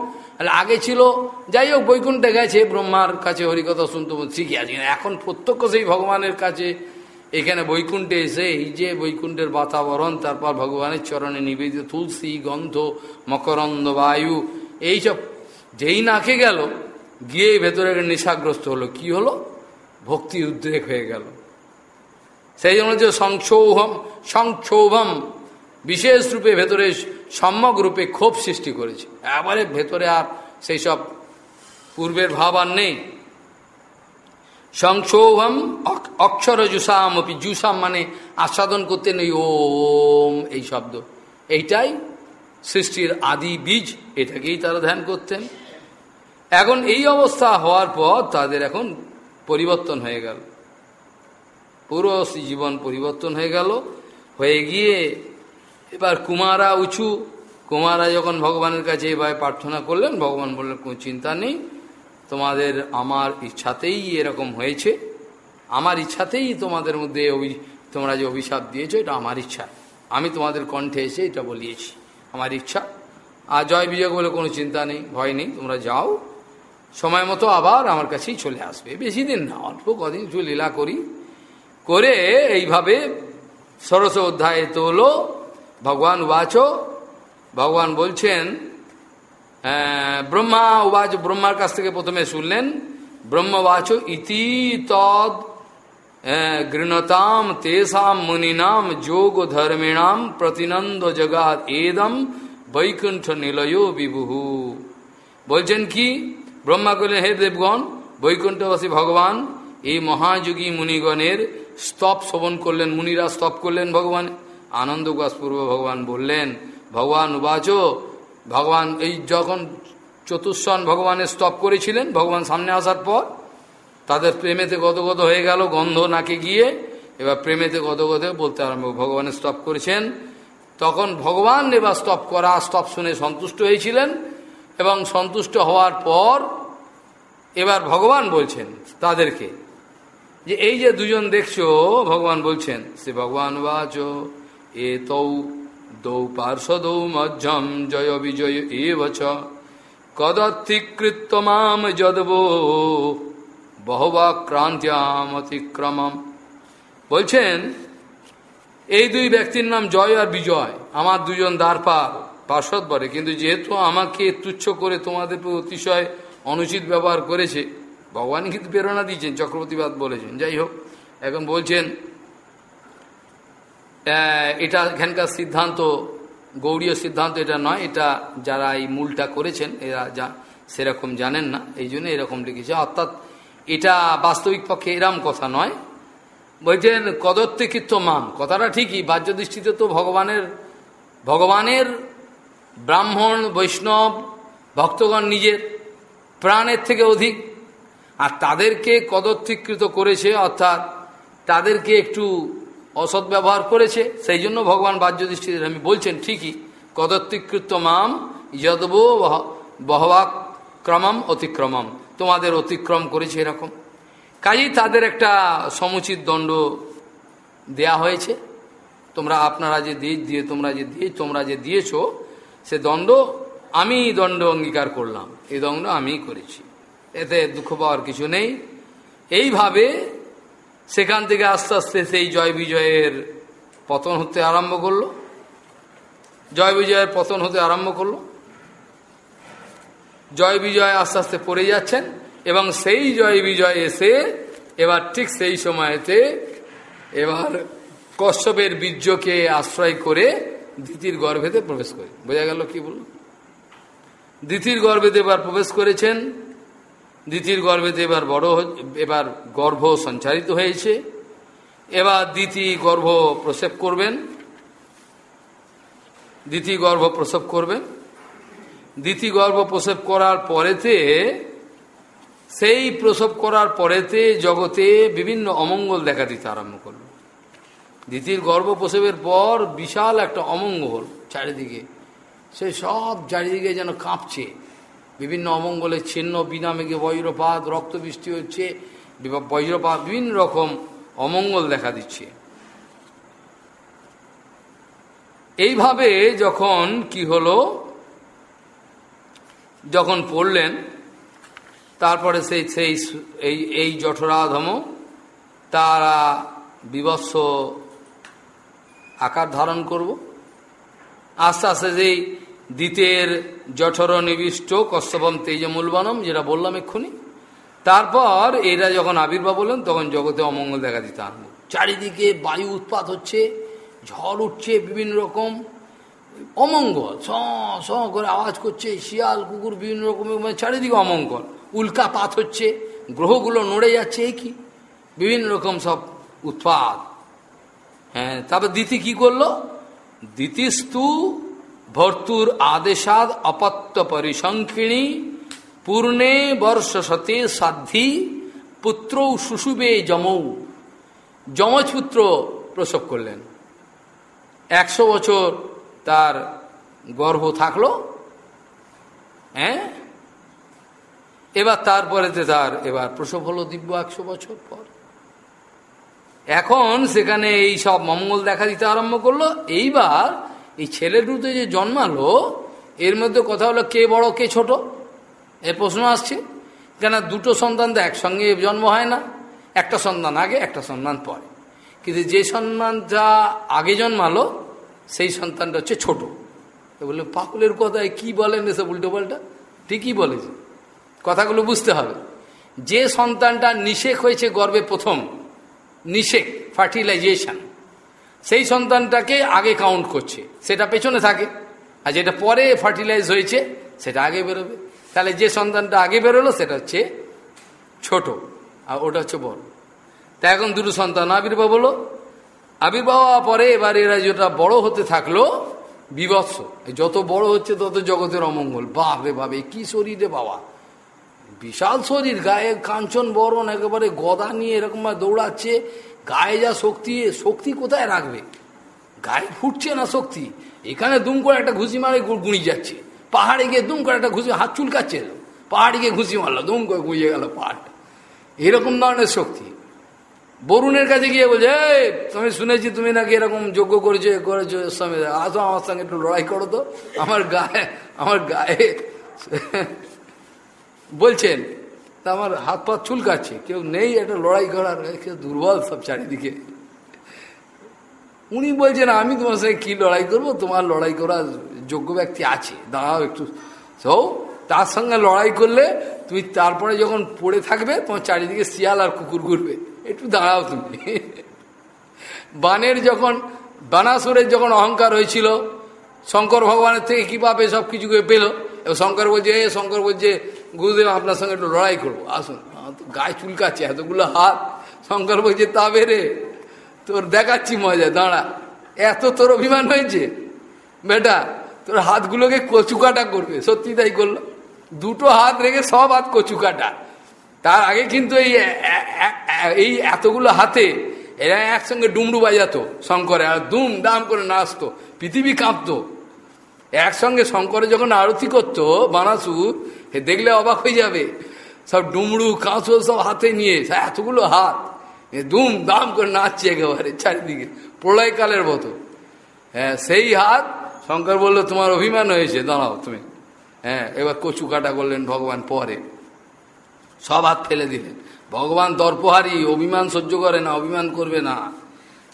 আগে ছিল, যাই হোক, বৈকুণ্ঠে গেছে, ব্রহ্মার কাছে হরিকথা শুনতে শিখে এখন প্রত্যক্ষ সেই ভগবানের কাছে এখানে বৈকুণ্ঠে এসে এই যে বৈকুণ্ঠের বাতাবরণ, তারপর ভগবানের চরণে নিবেদিত তুলসী গন্ধ, মকরন্দ বায়ু, এইসব যেই নাকে গেল, গিয়ে ভেতরে নেশাগ্রস্ত হলো। কি হলো? ভক্তি উদ্রেক হয়ে গেল। সেই জন্য যে সংক্ষোভম সংক্ষোভম বিশেষ রূপে ভেতরে সম্যক রূপে ক্ষোভ সৃষ্টি করেছে। এবারে ভেতরে আর সেই সব পূর্বের ভাব আর নেই। সংক্ষোভম অক্ষর জুসাম অপি জুসাম মানে আস্বাদন করতে নেই, ওম, এই শব্দ। এইটাই সৃষ্টির আদি বীজ, এটাকেই তারা ধ্যান করতেন। এখন এই অবস্থা হওয়ার পর তাদের এখন পরিবর্তন হয়ে গেল। পুরো জীবন পরিবর্তন হয়ে গেল। হয়ে গিয়ে এবার কুমারা উঁচু। কুমারা যখন ভগবানের কাছে এভাবে প্রার্থনা করলেন, ভগবান বললেন, কোনো চিন্তা নেই। তোমাদের আমার ইচ্ছাতেই এরকম হয়েছে। আমার ইচ্ছাতেই তোমাদের মধ্যে তোমরা যে অভিশাপ দিয়েছ, এটা আমার ইচ্ছা। আমি তোমাদের কণ্ঠে এসে এটা বলিয়েছি। আমার ইচ্ছা। আর জয় বিজয় বলে কোনো চিন্তা নেই, ভয় নেই, তোমরা যাও। সময় মতো আবার আমার কাছেই চলে আসবে। বেশি দিন না, অল্প কদিন একটু লীলা করি। করে এইভাবে ষোড়শ অধ্যায় তো হলো ভগবান উবাচ। ভগবান বলছেন ব্রহ্মা উবাচ ব্রহ্মার কাছ থেকে প্রথমে শুনলেন ব্রহ্মবাচ ইতি তদ গৃণতাম তেসাম মুনিনাম যোগ ধর্মিণাম প্রতিনন্দ জগাত এদম বৈকুণ্ঠ নিলয় বিভু বলছেন কি? ব্রহ্মা করলেন হে দেবগণ, বৈকুণ্ঠবাসী ভগবান, এই মহাযোগী মুনিগণের স্তব শোভন করলেন, মুনিরা স্তব করলেন ভগবান। আনন্দ পূর্ব ভগবান বললেন, ভগবান উবাচ ভগবান এই যখন চতুর্শন ভগবানের স্তব করেছিলেন, ভগবান সামনে আসার পর তাদের প্রেমেতে গদগদ হয়ে গেল, গন্ধ নাকে গিয়ে, এবার প্রেমেতে গত বলতে আরম্ভ ভগবানের স্তপ করেছেন। তখন ভগবান এবার স্তপ করা স্তপ শুনে সন্তুষ্ট হয়েছিলেন এবং সন্তুষ্ট হওয়ার পর এবার ভগবান বলছেন তাদেরকে, যে এই যে দুজন দেখছ, ভগবান বলছেন সে ভগবান বাচ এ তৌ দৌ পার্শ্বদৌ মধ্যম জয় বিজয় এ বছ কদতিকৃত মাম যদব, বহুবা ক্রান্তিয়াম অতিক্রমম। বলছেন, এই দুই ব্যক্তির নাম জয় আর বিজয়, আমার দুজন দ্বারপাল পার্শ্বদ বলে কিন্তু যেহেতু আমাকে তুচ্ছ করে তোমাদের অতিশয় অনুচিত ব্যবহার করেছে, ভগবান কিন্তু প্রেরণা দিয়েছেন, চক্রবর্তীবাদ বলেছেন। যাই হোক, এখন বলছেন এটা এখানকার সিদ্ধান্ত গৌড়ীয় সিদ্ধান্ত এটা নয়, এটা যারা এই মূলটা করেছেন, এরা যা সেরকম জানেন না, এই জন্য এরকম লিখেছে। অর্থাৎ এটা বাস্তবিক পক্ষে এরম কথা নয়। বলছেন, কদত্তিকিত্ব মান কথাটা ঠিকই বাহ্য দৃষ্টিতে তো ভগবানের ভগবানের ব্রাহ্মণ, বৈষ্ণব, ভক্তগণ নিজের প্রাণের থেকে অধিক, আর তাদেরকে কদর্থীকৃত করেছে, অর্থাৎ তাদেরকে একটু অসৎ ব্যবহার করেছে, সেই জন্য ভগবান বাহ্য দৃষ্টিতে আমি বলছেন, ঠিকই কদর্থীকৃত মাম যদব বহবা ক্রমম অতিক্রমম। তোমাদের অতিক্রম করেছে এরকম। কাজেই তাদের একটা সমুচিত দণ্ড দেয়া হয়েছে। তোমরা, আপনারা যে দিয়ে দিয়ে, তোমরা যে দিয়ে, তোমরা যে দিয়েছ, সে দণ্ড আমি দণ্ড অঙ্গীকার করলাম। এই দণ্ড আমি করেছি। এতে দুঃখ পাওয়ার কিছু নেই। এইভাবে সেখান থেকে আস্তে আস্তে সেই জয় বিজয়ের পতন হতে আরম্ভ করল। জয় বিজয়ের পতন হতে আরম্ভ করল। জয় বিজয় আস্তে আস্তে পড়ে যাচ্ছেন এবং সেই জয় বিজয় এসে এবার ঠিক সেই সময়তে এবার কশ্যপের বীর্যকে আশ্রয় করে দ্বিতীয় গর্ভেতে প্রবেশ করে। বোঝা গেল কি বলল? দ্বিতীয় গর্ভেতে এবার প্রবেশ করেছেন দ্বিতীয় গর্ভেতে এবার বড় এবার গর্ভ সঞ্চারিত হয়েছে। এবার দ্বিতীয় গর্ভ প্রসব করবেন। দ্বিতীয় গর্ভ প্রসব করবেন। দ্বিতীয় গর্ভ প্রসব করার পরেতে, সেই প্রসব করার পরেতে জগতে বিভিন্ন অমঙ্গল দেখা দিতে আরম্ভ করল। দ্বিতীয় গর্ভ প্রসবের পর বিশাল একটা অমঙ্গল চারিদিকে। সে সব চারিদিকে যেন কাঁপছে। বিভিন্ন অমঙ্গলের ছিন্ন বিনা মেঘে বজ্রপাত রক্ত বৃষ্টি হচ্ছে বজ্রপাত, বিভিন্ন রকম অমঙ্গল দেখা দিচ্ছে। এইভাবে যখন কি হলো? যখন পড়লেন, তারপরে সেই সেই, এই এই জঠরাধম তারা বিবৎস আকার ধারণ করব। আস্তে আস্তে যেই দ্বিতের জঠর নিবিষ্ট, কশ্যপম তেজমূলবনম যেটা বললাম এক্ষুনি। তারপর এরা যখন আবির্ভাব বললেন তখন জগতে অমঙ্গল দেখা দিতে আরম্ভ। চারিদিকে বায়ু উৎপাত হচ্ছে, ঝড় উঠছে বিভিন্ন রকম, অমঙ্গল, স স করে আওয়াজ করছে, শিয়াল, কুকুর বিভিন্ন রকমের মানে চারিদিকে অমঙ্গল। উল্কাপাত হচ্ছে, গ্রহগুলো নড়ে যাচ্ছে কি বিভিন্ন রকম সব উৎপাত। হ্যাঁ তারপর দিতি কি করল? দিতিস্তু ভর্তুর আদেশাদ অপত্য পরিসংক্ষিণী পূর্ণে বর্ষ শতে সাধ্যি, পুত্র শুশুবে যমৌ। যমজপুত্র প্রসব করলেন। একশো বছর তার গর্ভ থাকল। হ্যাঁ? এবার তারপরেতে তার এবার প্রসব হলো দিব্য একশো বছর পর। এখন সেখানে এই সব মঙ্গল দেখা দিতে আরম্ভ করল। এইবার এই ছেলে দুটো যে জন্মালো, এর মধ্যে কথা হলো কে বড়, কে ছোট? এ প্রশ্ন আসছে। কেন দুটো সন্তান তো একসঙ্গে জন্ম হয় না, একটা সন্তান আগে, একটা সন্তান পরে। কিন্তু যে সন্তানটা আগে জন্মালো, সেই সন্তানটা হচ্ছে ছোট। বলে পাকুলের কথায় কি বলেন এসব উল্টো পাল্টা ঠিকই বলেছে। কথাগুলো বুঝতে হবে। যে সন্তানটা নিষেক হয়েছে গর্বে প্রথম, নিষেক, ফার্টিলাইজেশন সেই সন্তানটাকে আগে কাউন্ট করছে। সেটা পেছনে থাকে। আর যেটা পরে ফার্টিলাইজ হয়েছে, সেটা আগে বেরোবে। তাহলে যে সন্তানটা আগে বেরোলো, সেটা হচ্ছে ছোট, আর ওটা হচ্ছে বড়। তা এখন দুটো সন্তান, আবির্ভাব হলো। আবির্ভাব পরে এবার এরা যেটা বড় হতে থাকল বিভৎস যত বড় হচ্ছে, তত জগতের অমঙ্গল। বাপরে ভাবে কি শরীরে বাবা। বিশাল শরীর, গায়ে কাঞ্চন বরণ, একেবারে গদা নিয়ে এরকম দৌড়াচ্ছে। গায়ে যা শক্তি শক্তি কোথায় রাখবে? গায়ে ফুটছে না শক্তি? এখানে দুম করে একটা ঘুষি মারে গুঁড়ি যাচ্ছে। পাহাড়ে গিয়ে দুম করে একটা ঘুষি হাত চুলকাচ্ছে পাহাড়ে গিয়ে ঘুষি মারলো, দুম করে গুঁজে গেল পাহাড়টা। এরকম ধরনের শক্তি। বরুণের কাছে গিয়ে বলছে তুমি শুনেছি, তুমি নাকি এরকম যোগ্য করেছ করেছ সঙ্গে আসো আমার সঙ্গে একটু লড়াই করো তো। আমার গায়ে আমার গায়ে বলছেন তা আমার হাত পা চুলকাচ্ছে। কেউ নেই, একটা লড়াই করার, কেউ দুর্বল সব চারিদিকে। উনি বলছেন, আমি তোমার সঙ্গে কী লড়াই করব? তোমার লড়াই করার যোগ্য ব্যক্তি আছে। দাঁড়াও একটু। তো তার সঙ্গে লড়াই করলে তুমি তারপরে যখন পড়ে থাকবে, তোমার চারিদিকে শিয়াল আর কুকুর ঘুরবে। একটু দাঁড়াও তুমি। বানের যখন, বানাসুরের যখন অহংকার হয়েছিল, শঙ্কর ভগবানের থেকে কীভাবে সব কিছুকে পেল। এবং শঙ্কর বলছে, এ শঙ্কর বলছে গুরুদেব আপনার সঙ্গে একটু লড়াই করব। আসুন। গায়ে চুলকাচ্ছে, এতগুলো হাত। শঙ্কর বলছে তা বেরে তোর দেখাচ্ছি মজা, দাঁড়া। এত তোর অভিমান হয়েছে? বেটা, তোর হাতগুলোকে কচুকাটা করবে। সত্যি তাই করল। দুটো হাত রেখে সব হাত কচুকাটা। তার আগে কিন্তু এই এই এতগুলো হাতে এরা একসঙ্গে ডুমডু বাজাতো শঙ্করে। আর দুম দাম করে নাচতো, পৃথিবী কাঁপতো। একসঙ্গে শঙ্করে যখন আরতি করতো বানাসুর দেখলে অবাক হয়ে যাবে। সব ডুমড়ু কাঁচো সব হাতে নিয়ে, এতগুলো হাত। দুম দাম করে নাচছে একেবারে চারিদিকে, প্রলয়কালের মতো। হ্যাঁ সেই হাত, শঙ্কর বলল, তোমার অভিমান হয়েছে, দাঁড়াও তুমি। হ্যাঁ এবার কচু কাটা করলেন ভগবান পরে। সব হাত ফেলে দিলেন। ভগবান দর্পহারি, অভিমান সহ্য করে না, অভিমান করবে না।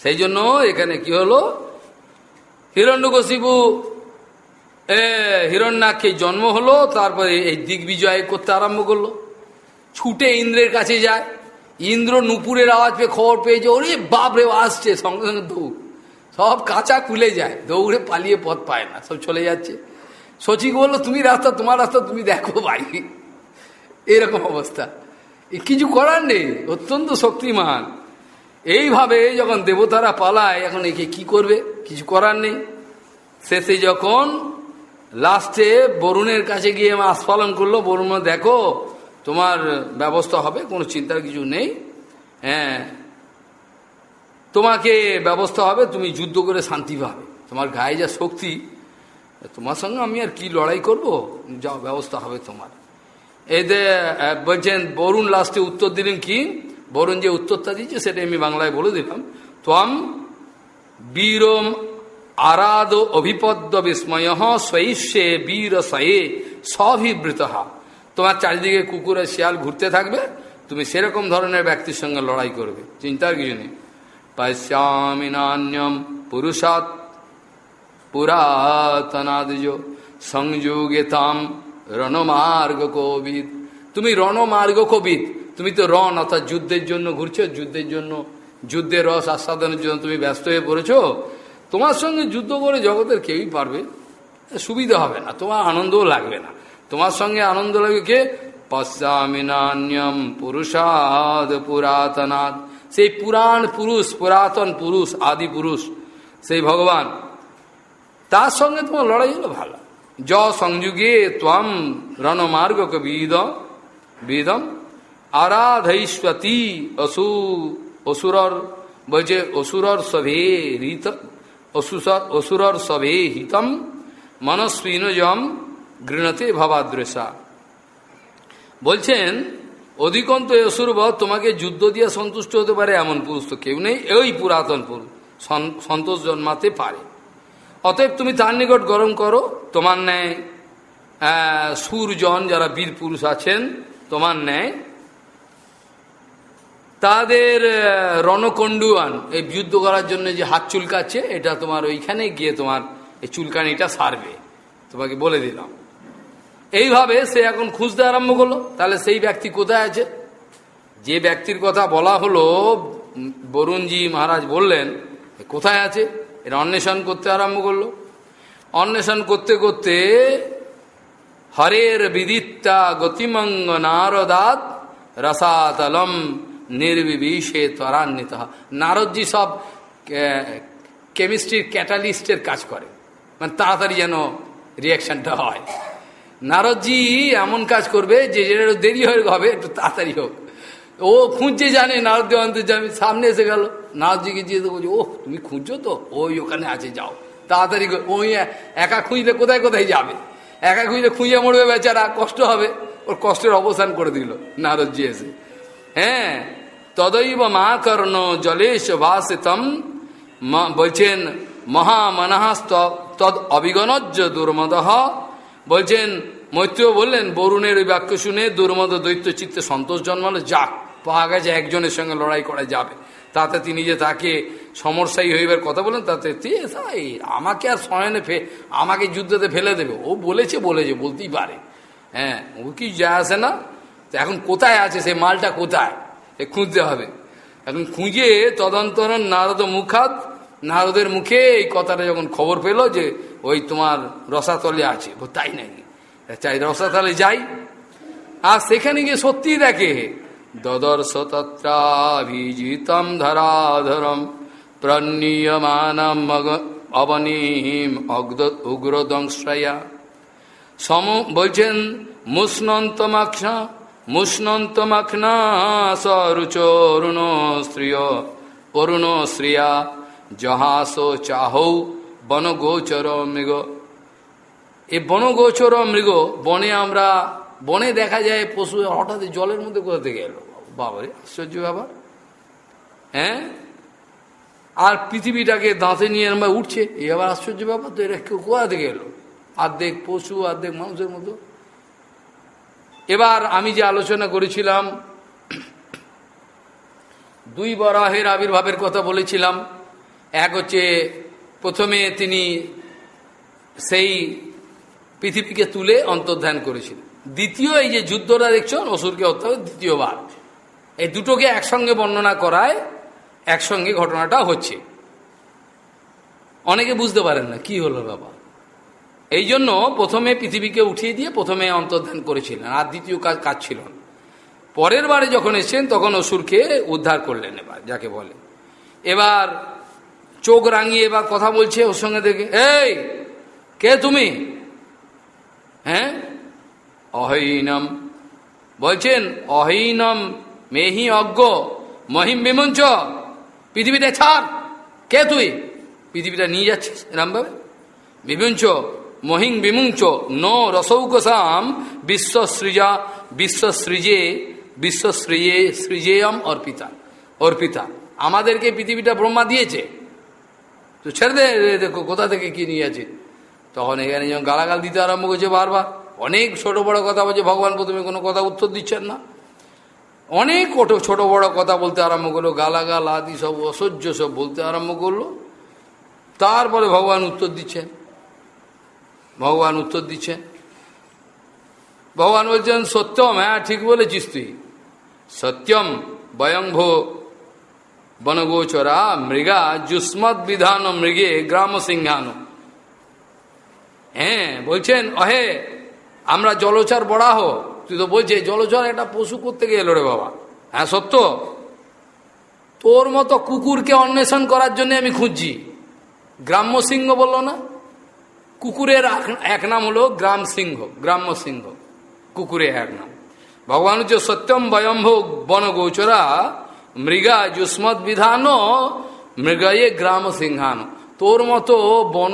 সেই জন্য এখানে কি হলো? হিরণ্যকশিবু এ হিরণ্যাক্ষে জন্ম হলো, তারপরে এই দিগ্বিজয় করতে আরম্ভ করল। ছুটে ইন্দ্রের কাছে যায়। ইন্দ্র নুপুরের আওয়াজ পেয়ে খবর পেয়েছে ওরে বাপরে আসছে। সঙ্গে সঙ্গে দৌড়। সব কাঁচা খুলে যায়। দৌড়ে পালিয়ে পথ পায় না, সব চলে যাচ্ছে। সচিক বলল, তুমি রাস্তা, তোমার রাস্তা, তুমি দেখো ভাই। এরকম অবস্থা। কিছু করার নেই, অত্যন্ত শক্তিমান। এইভাবে যখন দেবতারা পালায়, এখন একে কি করবে? কিছু করার নেই। শেষে যখন লাস্টে বরুণের কাছে গিয়ে আস্ফালন করল। বরুণ দেখো, তোমার ব্যবস্থা হবে, কোনো চিন্তার কিছু নেই। হ্যাঁ তোমাকে ব্যবস্থা হবে, তুমি যুদ্ধ করে শান্তি পাবে। তোমার গায়ে যা শক্তি, তোমার সঙ্গে আমি আর কি লড়াই করব? যাও ব্যবস্থা হবে তোমার। এতে বলছেন, বরুণ লাস্টে উত্তর দিলেন কি? বরুণ যে উত্তরটা দিচ্ছে সেটা আমি বাংলায় বলে দিলাম। তোম বীরম আরাদ অভিপদ্য বিস্ময় স্বৈষ্যে বীর সয়ে স্বভিবৃত। তোমার চারিদিকে কুকুরে শিয়াল ঘুরতে থাকবে, তুমি সেরকম ধরনের ব্যক্তির সঙ্গে লড়াই করবে। চিন্তার কিছু নেই। পশ্যামিনান্যম পুরুষাৎ পুরাতনাদিজ সংযোগে তাম রণমার্গ কবিদ তুমি রণমার্গ কবিদ তুমি তো রণ, অর্থাৎ যুদ্ধের জন্য ঘুরছো, যুদ্ধের জন্য, যুদ্ধের রস আস্বাদনের জন্য তুমি ব্যস্ত হয়ে পড়েছ। তোমার সঙ্গে যুদ্ধ করে জগতের কেউই পারবে? সুবিধা হবে না, তোমার আনন্দও লাগবে না। তোমার সঙ্গে আনন্দ লাগবে কে? পশ্চামিনান্যম পুরুষাদ পুরাতনাদ। সেই পুরাণ পুরুষ, পুরাতন পুরুষ, আদি পুরুষ, সেই ভগবান, তার সঙ্গে তোমার লড়াই হলো ভালো। য সংযুগে ত্বম রণমার্গ বিদ বিদম আরাধৈস্বতী অসু অসুরর বলছে অসুরর সভে রিত অসুসর অসুরর সভে হিতম মনস্বিনজম গৃণতে ভাবাদৃশা। বলছেন, অধিকন্ত অসুরব, তোমাকে যুদ্ধ দিয়ে সন্তুষ্ট হতে পারে এমন পুরুষ তো কেউ নেই, এই পুরাতন পুরুষ সন্তোষ জন্মাতে পারে। অতএব তুমি তার নিকট গরম করো, তোমার ন্যায় সুরজন যারা বীর পুরুষ আছেন, তোমার ন্যায় তাদের রণকণ্ডুয়ান, এই যুদ্ধ করার জন্য যে হাত চুলকাচ্ছে, এটা তোমার ওইখানে গিয়ে তোমার এই চুলকানিটা সারবে। তোমাকে বলে দিলাম। এইভাবে সে এখন খুঁজতে আরম্ভ করল। তাহলে সেই ব্যক্তি কোথায় আছে? যে ব্যক্তির কথা বলা হলো, বরুণজি মহারাজ বললেন কোথায় আছে? এটা অন্বেষণ করতে আরম্ভ করল। অন্বেষণ করতে করতে, হরের বিদিত্তা গতিমঙ্গ নারদাত রসাতলম নির্বিবিষে ত্বরান্বিত। নারদজি সব কেমিস্ট্রির ক্যাটালিস্টের কাজ করে। মানে তাড়াতাড়ি যেন রিয়াকশনটা হয়। নারদজি এমন কাজ করবে যে, যেটা দেরি হয়ে হবে, একটু তাড়াতাড়ি হোক। ও খুঁজছে জানে নারদ যাবে সামনে এসে গেল। নারদজিকে জিজ্ঞেস বলছে ও, তুমি খুঁজছো তো? ওই ওখানে আছে, যাও। তাড়াতাড়ি ওই একা খুঁজলে কোথায় কোথায় যাবে? একা খুঁজলে খুঁজে মরবে বেচারা, কষ্ট হবে। ওর কষ্টের অবসান করে দিল নারদজি এসে। হ্যাঁ তদৈব মা কর্ণ জলেশ ভাসিতম বলছেন মহামনাহাস তদ অবিগণজ্য দুর্মদহ বলছেন মৈত্র বললেন বরুণের ওই বাক্য শুনে দুর্মদ দৈত্য চিত্তে সন্তোষ জন্মালো। যাক পাওয়া গেছে একজনের সঙ্গে লড়াই করা যাবে। তাতে তিনি যে তাকে সমস্যাই হইবার কথা বলেন তাতে আমাকে আর শয়নে ফে আমাকে যুদ্ধতে ফেলে দেবে। ও বলেছে বলেছে, বলতেই পারে। হ্যাঁ ও কি যা আসে না? এখন কোথায় আছে? সেই মালটা কোথায়? এ খুঁজতে হবে। এখন খুঁজে তদন্তরণ নারদ মুখাত নারদের মুখে এই কথাটা যখন খবর পেল যে ওই তোমার রসাতলে আছে তাই নাকি? চাই রসাতলে যাই। আর সেখানে গিয়ে সত্যি দেখে দদর্শ তত্রাভিজিতম ধরাধরম প্রণীয়মানম অবনীম উগ্রদংশ্রয়া সম বলছেন, মুষ্ণন্তমাক্ষা মুষ্ণন্তমাক্ষা সরুচরুণ স্ত্রিয় অরুণ শ্রিয়া জহাস চাহৌ বনগোচর মৃগ এই বনগোচর মৃগ বনে আমরা, বনে দেখা যায় পশু হঠাৎ জলের মধ্যে কোথা থেকে এলো? বাবারে আশ্চর্য ব্যাপার। হ্যাঁ? আর পৃথিবীটাকে দাঁতে নিয়ে আমরা উঠছে এই আবার আশ্চর্য ব্যাপার তো, এরা কোথা থেকে এলো? আর্ধেক পশু, আর্ধেক মানুষের মতো। এবার আমি যে আলোচনা করেছিলাম, দুই বরাহের আবির্ভাবের কথা বলেছিলাম। এক হচ্ছে, প্রথমে তিনি সেই পৃথিবীকে তুলে অন্তর্ধান করেছিলেন। দ্বিতীয়, এই যে যুদ্ধটা দেখছেন অসুরকে হত্যা দ্বিতীয়বার। এই দুটোকে একসঙ্গে বর্ণনা করায়, একসঙ্গে ঘটনাটা হচ্ছে। অনেকে বুঝতে পারেন না, কি হলো বাবা এই জন্য প্রথমে পৃথিবীকে উঠিয়ে দিয়ে প্রথমে অন্তর্ধান করেছিলেন, আর দ্বিতীয় কাজ কাজ ছিল পরের বারে যখন এসছেন, তখন অসুরকে উদ্ধার করলেন এবার, যাকে বলে। এবার চোখ রাঙিয়ে এবার কথা বলছে ওর সঙ্গে দেখে, এই, কে তুমি? হ্যাঁ? অহৈনম। বলছেন, অহৈনম মেহি অজ্ঞ, মহিম বিমঞ্চ, পৃথিবীটা ছাড়, কে তুই? পৃথিবীটা নিয়ে যাচ্ছিস এরমভাবে বিমঞ্চ মহিং বিমুঞ্চ ন রসৌকসাম, বিশ্বসৃজা, বিশ্বসৃজে বিশ্বসৃজে, সৃজেয়ম অর্পিতা অর্পিতা। আমাদেরকে পৃথিবীটা ব্রহ্মা দিয়েছে। তো ছেড়ে দে দেখো কোথা থেকে কি নিয়েছে তখন এখানে যখন গালাগাল দিতে আরম্ভ করছে বারবার, অনেক ছোট বড় কথা বলছে, ভগবান প্রথমে কোনো কথা উত্তর দিচ্ছেন না। অনেক ছোট বড় কথা বলতে আরম্ভ করল, গালাগাল আদি সব অসহ্য সব বলতে আরম্ভ করল। তারপরে ভগবান উত্তর দিচ্ছেন। ভগবান উত্তর দিচ্ছেন ভগবান বলছেন, সত্যম হ্যাঁ ঠিক বলেছিস তুই। সত্যম বয়ংভো বনগোচরা মৃগা যুষ্মৎ বিধান মৃগে গ্রাম সিংহানো হ্যাঁ বলছেন, অহে, আমরা জলচর বড়াহ তুই তো বলছে জলচর একটা পশু করতে গেল রে বাবা? হ্যাঁ সত্য। তোর মতো কুকুরকে অন্বেষণ করার জন্য আমি খুঁজছি। গ্রাম্য সিংহ বলল না? কুকুরের এক নাম হলো গ্রাম সিংহ, গ্রাম্য সিংহ, কুকুরের এক নাম। ভগবান হচ্ছে সত্যম বয়ম্ভ বনগোচরা মৃগা যুষ্মৎ বিধান, মৃগায়ে গ্রাম সিংহান। তোর মতো বন,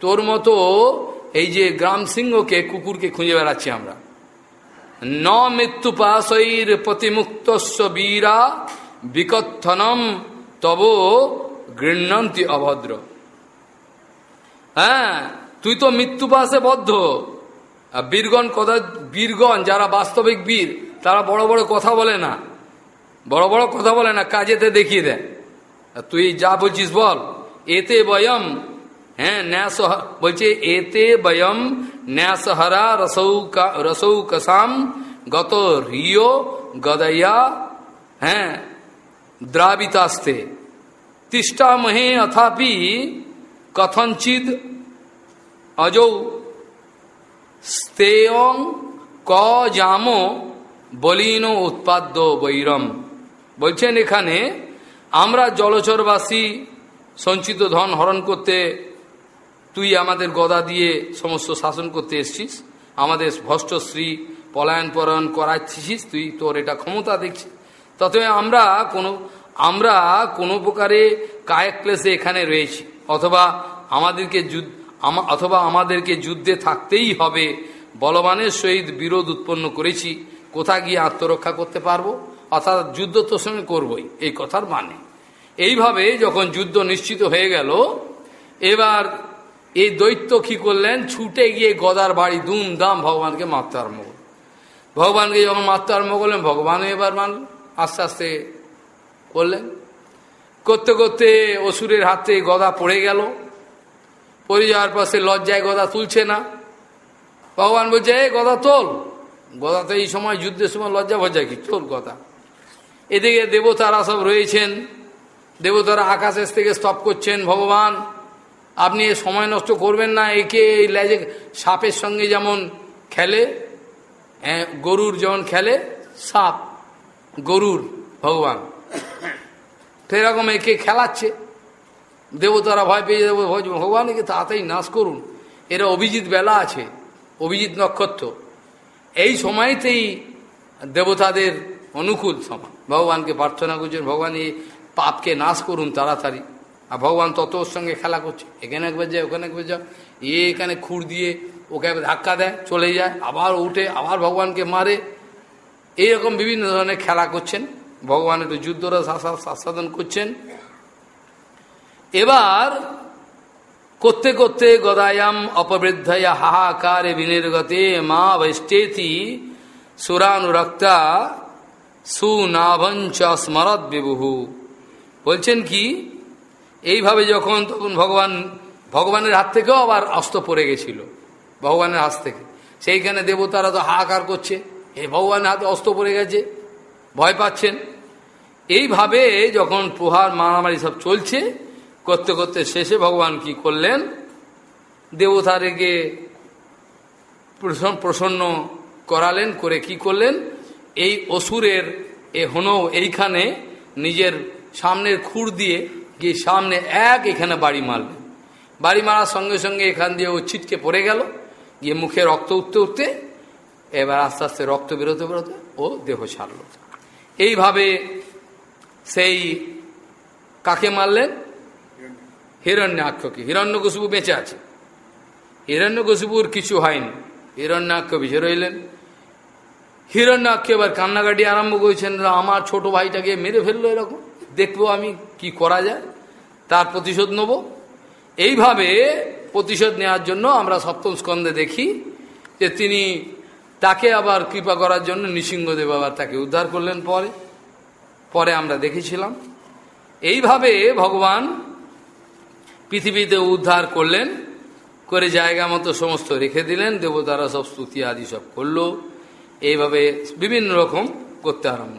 তোর মতো এই যে গ্রাম সিংহকে, কুকুরকে খুঁজে বেড়াচ্ছি আমরা। ন মৃত্যু পাশৈর প্রতিমুক্ত বীরা, বিকথনম তব গৃহন্তি অভদ্র। হ্যাঁ তুই তো মৃত্যু পাশে বদ্ধ বীরগণ কথা বীরগণ যারা বাস্তবিক বীর, তারা বড় বড় কথা বলে না। বড় বড় কথা বলে না, কাজেতে দেখিয়ে দেয়। তুই যা বলছিস বল। এতে বয়ম হ্যাঁ ন্যাস বলছে, এতে বয়ম ন্যাসহরা রসৌ কসাম গত রিয় গদয়া হ্যাঁ দ্রাবিতাস্তে। তিষ্ঠামহে অথাপি কথঞ্চিত অজৌ স্তেয়ং ক জামো বলিন উৎপাদ্য বৈরম। বলছেন এখানে, আমরা জলচরবাসী, সঞ্চিত ধন হরণ করতে তুই আমাদের গদা দিয়ে সমস্ত শাসন করতে এসছিস, আমাদের ভষ্টশ্রী পলায়ন পরায়ণ করাচ্ছিস, তুই তোর এটা ক্ষমতা দেখছিস ততই আমরা কোনো আমরা কোনো প্রকারে কায়ক ক্লেসে এখানে রয়েছি, অথবা আমাদেরকে অথবা আমাদেরকে যুদ্ধে থাকতেই হবে। বলবানের সহিত বিরোধ উৎপন্ন করেছি। কোথা গিয়ে আত্মরক্ষা করতে পারব? অর্থাৎ যুদ্ধ তো সঙ্গে করবই। এই কথার মানে। এইভাবে যখন যুদ্ধ নিশ্চিত হয়ে গেল, এবার এই দৈত্য কি করলেন? ছুটে গিয়ে গদার বাড়ি দুম দাম ভগবানকে মারতে আরম্ভ করল ভগবানকে যখন মারতে আরম্ভ করলেন ভগবান এবার মান আস্তে আস্তে করলেন। করতে করতে অসুরের হাতে গদা পড়ে গেল। পড়ে যাওয়ার পর সে লজ্জায় গদা তুলছে না। ভগবান বলছে এ গদা তোল। গদা তো এই সময়, যুদ্ধের সময় লজ্জা ভজ্জা কি? তোল গদা। এদিকে দেবতারা সব রয়েছেন। দেবতারা আকাশের থেকে স্তপ করছেন, ভগবান, আপনি এ সময় নষ্ট করবেন না। একে এই লেজে সাপের সঙ্গে যেমন খেলে গরুর যেমন খেলে, সাপ, গরুর ভগবান। সেরকম একে খেলাচ্ছে। দেবতারা ভয় পেয়ে যাব ভগবান একে তাড়াতাড়ি নাশ করুন। এরা অভিজিৎ বেলা আছে, অভিজিৎ নক্ষত্র। এই সময়তেই দেবতাদের অনুকূল সময়। ভগবানকে প্রার্থনা করছেন, ভগবান এই পাপকে নাশ করুন তাড়াতাড়ি। আর ভগবান তত ওর সঙ্গে খেলা করছে। এখানে একবার যায় ওখানে একবার যায় এ এখানে খুঁড় দিয়ে ওকে ধাক্কা দেয়, চলে যায়, আবার উঠে, আবার ভগবানকে মারে। এইরকম বিভিন্ন ধরনের খেলা করছেন। ভগবান একটু যুদ্ধরা আস্বাদন করছেন। এবার করতে করতে গদায়াম অপবৃদ্ধয়া হাহাকারে বিনির্গতে মা বৈষ্টেতি সুরানুরক্তা সুনাভঞ্চ স্মরত বিবুহু বলছেন কি, এইভাবে যখন তখন ভগবান, ভগবানের হাত থেকেও আবার অস্ত পড়ে গেছিল, ভগবানের হাত থেকে। সেইখানে দেবতারা তো হাহাকার করছে এই ভগবানের হাতে অস্ত পড়ে গেছে, ভয় পাচ্ছেন। এইভাবে যখন প্রহার, মারামারি সব চলছে করতে করতে শেষে ভগবান কি করলেন? দেবতারেকে প্রসন্ন করালেন, করে কি করলেন? এই অসুরের, এ হনো এইখানে নিজের সামনের খুর দিয়ে গিয়ে সামনে এক এখানে বাড়ি মারলেন। বাড়ি মারার সঙ্গে সঙ্গে এখান দিয়ে ও ছিটকে পড়ে গেল। গিয়ে মুখে রক্ত উঠতে উঠতে এবার আস্তে আস্তে রক্ত বেরোতে বেরোতে ও দেহ ছাড়ল। এইভাবে সেই কাকে মারলেন? হিরণ্যাক্ষকে, হিরণ্যকশিপু বেঁচে আছে। হিরণ্যকশিপুর কিছু হয়নি। হিরণ্যাক্ষ বেঁচে রইলেন। হিরণ্যাক্ষ এবার কান্নাকাটি আরম্ভ করেছেন আমার ছোট ভাইটাকে মেরে ফেলল এরকম? দেখব আমি কি করা যায়? তার প্রতিশোধ নেব? এইভাবে প্রতিশোধ নেওয়ার জন্য আমরা সপ্তম স্কন্ধে দেখি যে তিনি তাকে আবার কৃপা করার জন্য নৃসিংহদেব আবার তাকে উদ্ধার করলেন পরে। পরে আমরা দেখেছিলাম। এইভাবে ভগবান পৃথিবীতে উদ্ধার করলেন, করে জায়গা মতো সমস্ত রেখে দিলেন, দেবতারা সব স্তুতি আদি সব করল। এইভাবে বিভিন্ন রকম করতে আরম্ভ।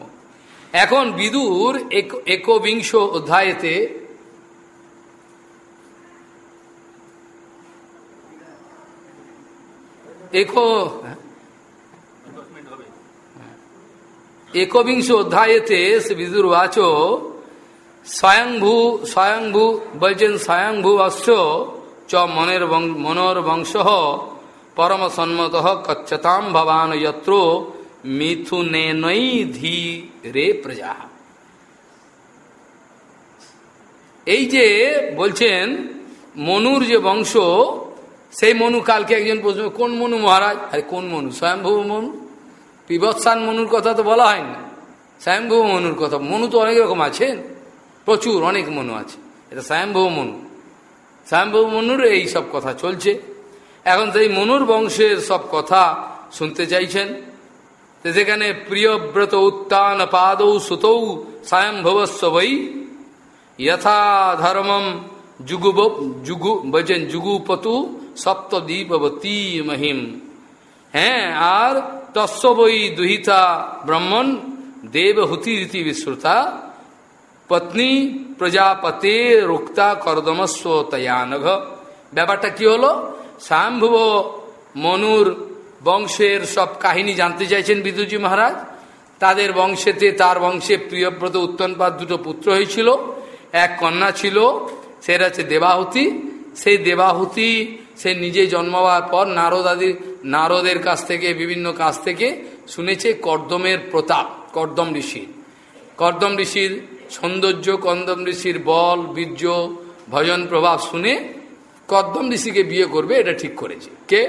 এখন বিদুর একবিংশ অধ্যায়েতে একো একবিংশ অধ্যায়েতে বিদুর বাচ স্বয়ংভূ স্বয়ংভূ বলছেন স্বয়ংভূ অশ্ব চ মনের মনোর বংশ পরম সন্মত কচ্ছতাম ভবান যত্র মিথুনেনই ধী রে প্রজা। এই যে বলছেন মনুর যে বংশ, সেই মনু কালকে একজন প্রশ্ন, কোন মনু মহারাজ? আরে কোন মনু? স্বয়ংভূ মনু? পিবৎসান মনুর কথা তো বলা হয়নি। স্বয়ংভূ মনুর কথা। মনু তো অনেক রকম আছেন। প্রচুর, অনেক মনু আছে। এটা স্বয়ংভূ মনু। স্বয়ংভূ মনুর এই সব কথা চলছে। এখন সেই মনুর বংশের সব কথা শুনতে চাইছেন। সেখানে প্রিয়ব্রত উত্তান পাদৌ সুতৌ স্বয়ংভবস্ব বৈ যথা ধর্মম যুগু যুগু বলছেন যুগুপতু সপ্তদ্বীপবতী মহিম। হ্যাঁ আর বই দুহিতা ব্রহ্মণ দেবহুতি রীতি বিশ্রুতা পত্নী প্রজাপতে রুক্তা করদমস্ব তয়ানঘ ব্যাপারটা কি হলো? স্বয়ংভুব মনুর বংশের সব কাহিনী জানতে চাইছেন বিদুজি মহারাজ। তাদের বংশেতে তার বংশে প্রিয়ব্রত উত্তনপাত দুটো পুত্র হয়েছিল। এক কন্যা ছিল, সেটা হচ্ছে দেবাহুতি। সেই দেবাহুতি, সে নিজে জন্মাবার পর নারদ আদি, নারদের কাছ থেকে, বিভিন্ন কাছ থেকে শুনেছে কর্দমের প্রতাপ, কর্দম ঋষি কর্দম ঋষির সৌন্দর্য কন্দম ঋষির বল, বীর্য, ভজন, প্রভাব শুনে কদ্দম ঋষিকে বিয়ে করবে, এটা ঠিক করেছে। কে?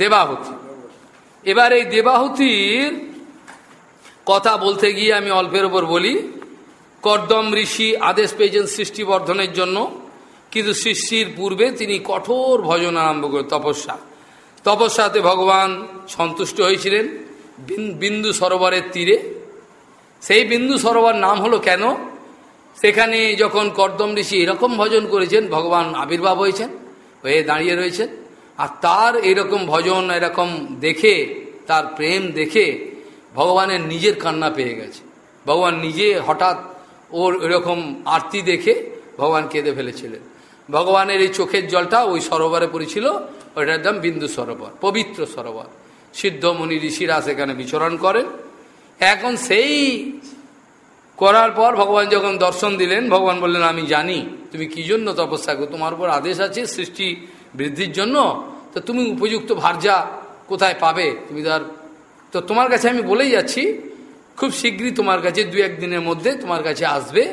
দেবাহুতি। এবার এই দেবাহুতির কথা বলতে গিয়ে আমি অল্পের ওপর বলি কর্দম ঋষি আদেশ পেয়েছেন সৃষ্টি বর্ধনের জন্য, কিন্তু সৃষ্টির পূর্বে তিনি কঠোর ভজন আরম্ভ করে, তপস্যা। তপস্যাতে ভগবান সন্তুষ্ট হয়েছিলেন বিন্দু সরোবরের তীরে। সেই বিন্দু সরোবর নাম হলো কেন? সেখানে যখন কর্দম ঋষি এরকম ভজন করেছেন, ভগবান আবির্ভাব হয়েছেন, হয়ে দাঁড়িয়ে রয়েছেন, আর তার এরকম ভজন, এরকম দেখে, তার প্রেম দেখে ভগবানের নিজের কান্না পেয়ে গেছে। ভগবান নিজে হঠাৎ ওর এরকম আরতি দেখে ভগবান কেঁদে ফেলেছিলেন। ভগবানের এই চোখের জলটা ওই সরোবরে পড়েছিল ওইটার দাম বিন্দু সরোবর, পবিত্র সরোবর। সিদ্ধ মুনি ঋষিরা সেখানে বিচরণ করেন। এখন সেই করার পর ভগবান যখন দর্শন দিলেন, ভগবান বললেন, আমি জানি, তুমি কি জন্য তপস্যা করো? তোমার উপর আদেশ আছে সৃষ্টি বৃদ্ধির জন্য। তো তুমি উপযুক্ত ভার্যা কোথায় পাবে? তুমি তার তো তোমার কাছে আমি বলেই যাচ্ছি, খুব শীঘ্রই তোমার কাছে, দু একদিনের মধ্যে তোমার কাছে আসবে।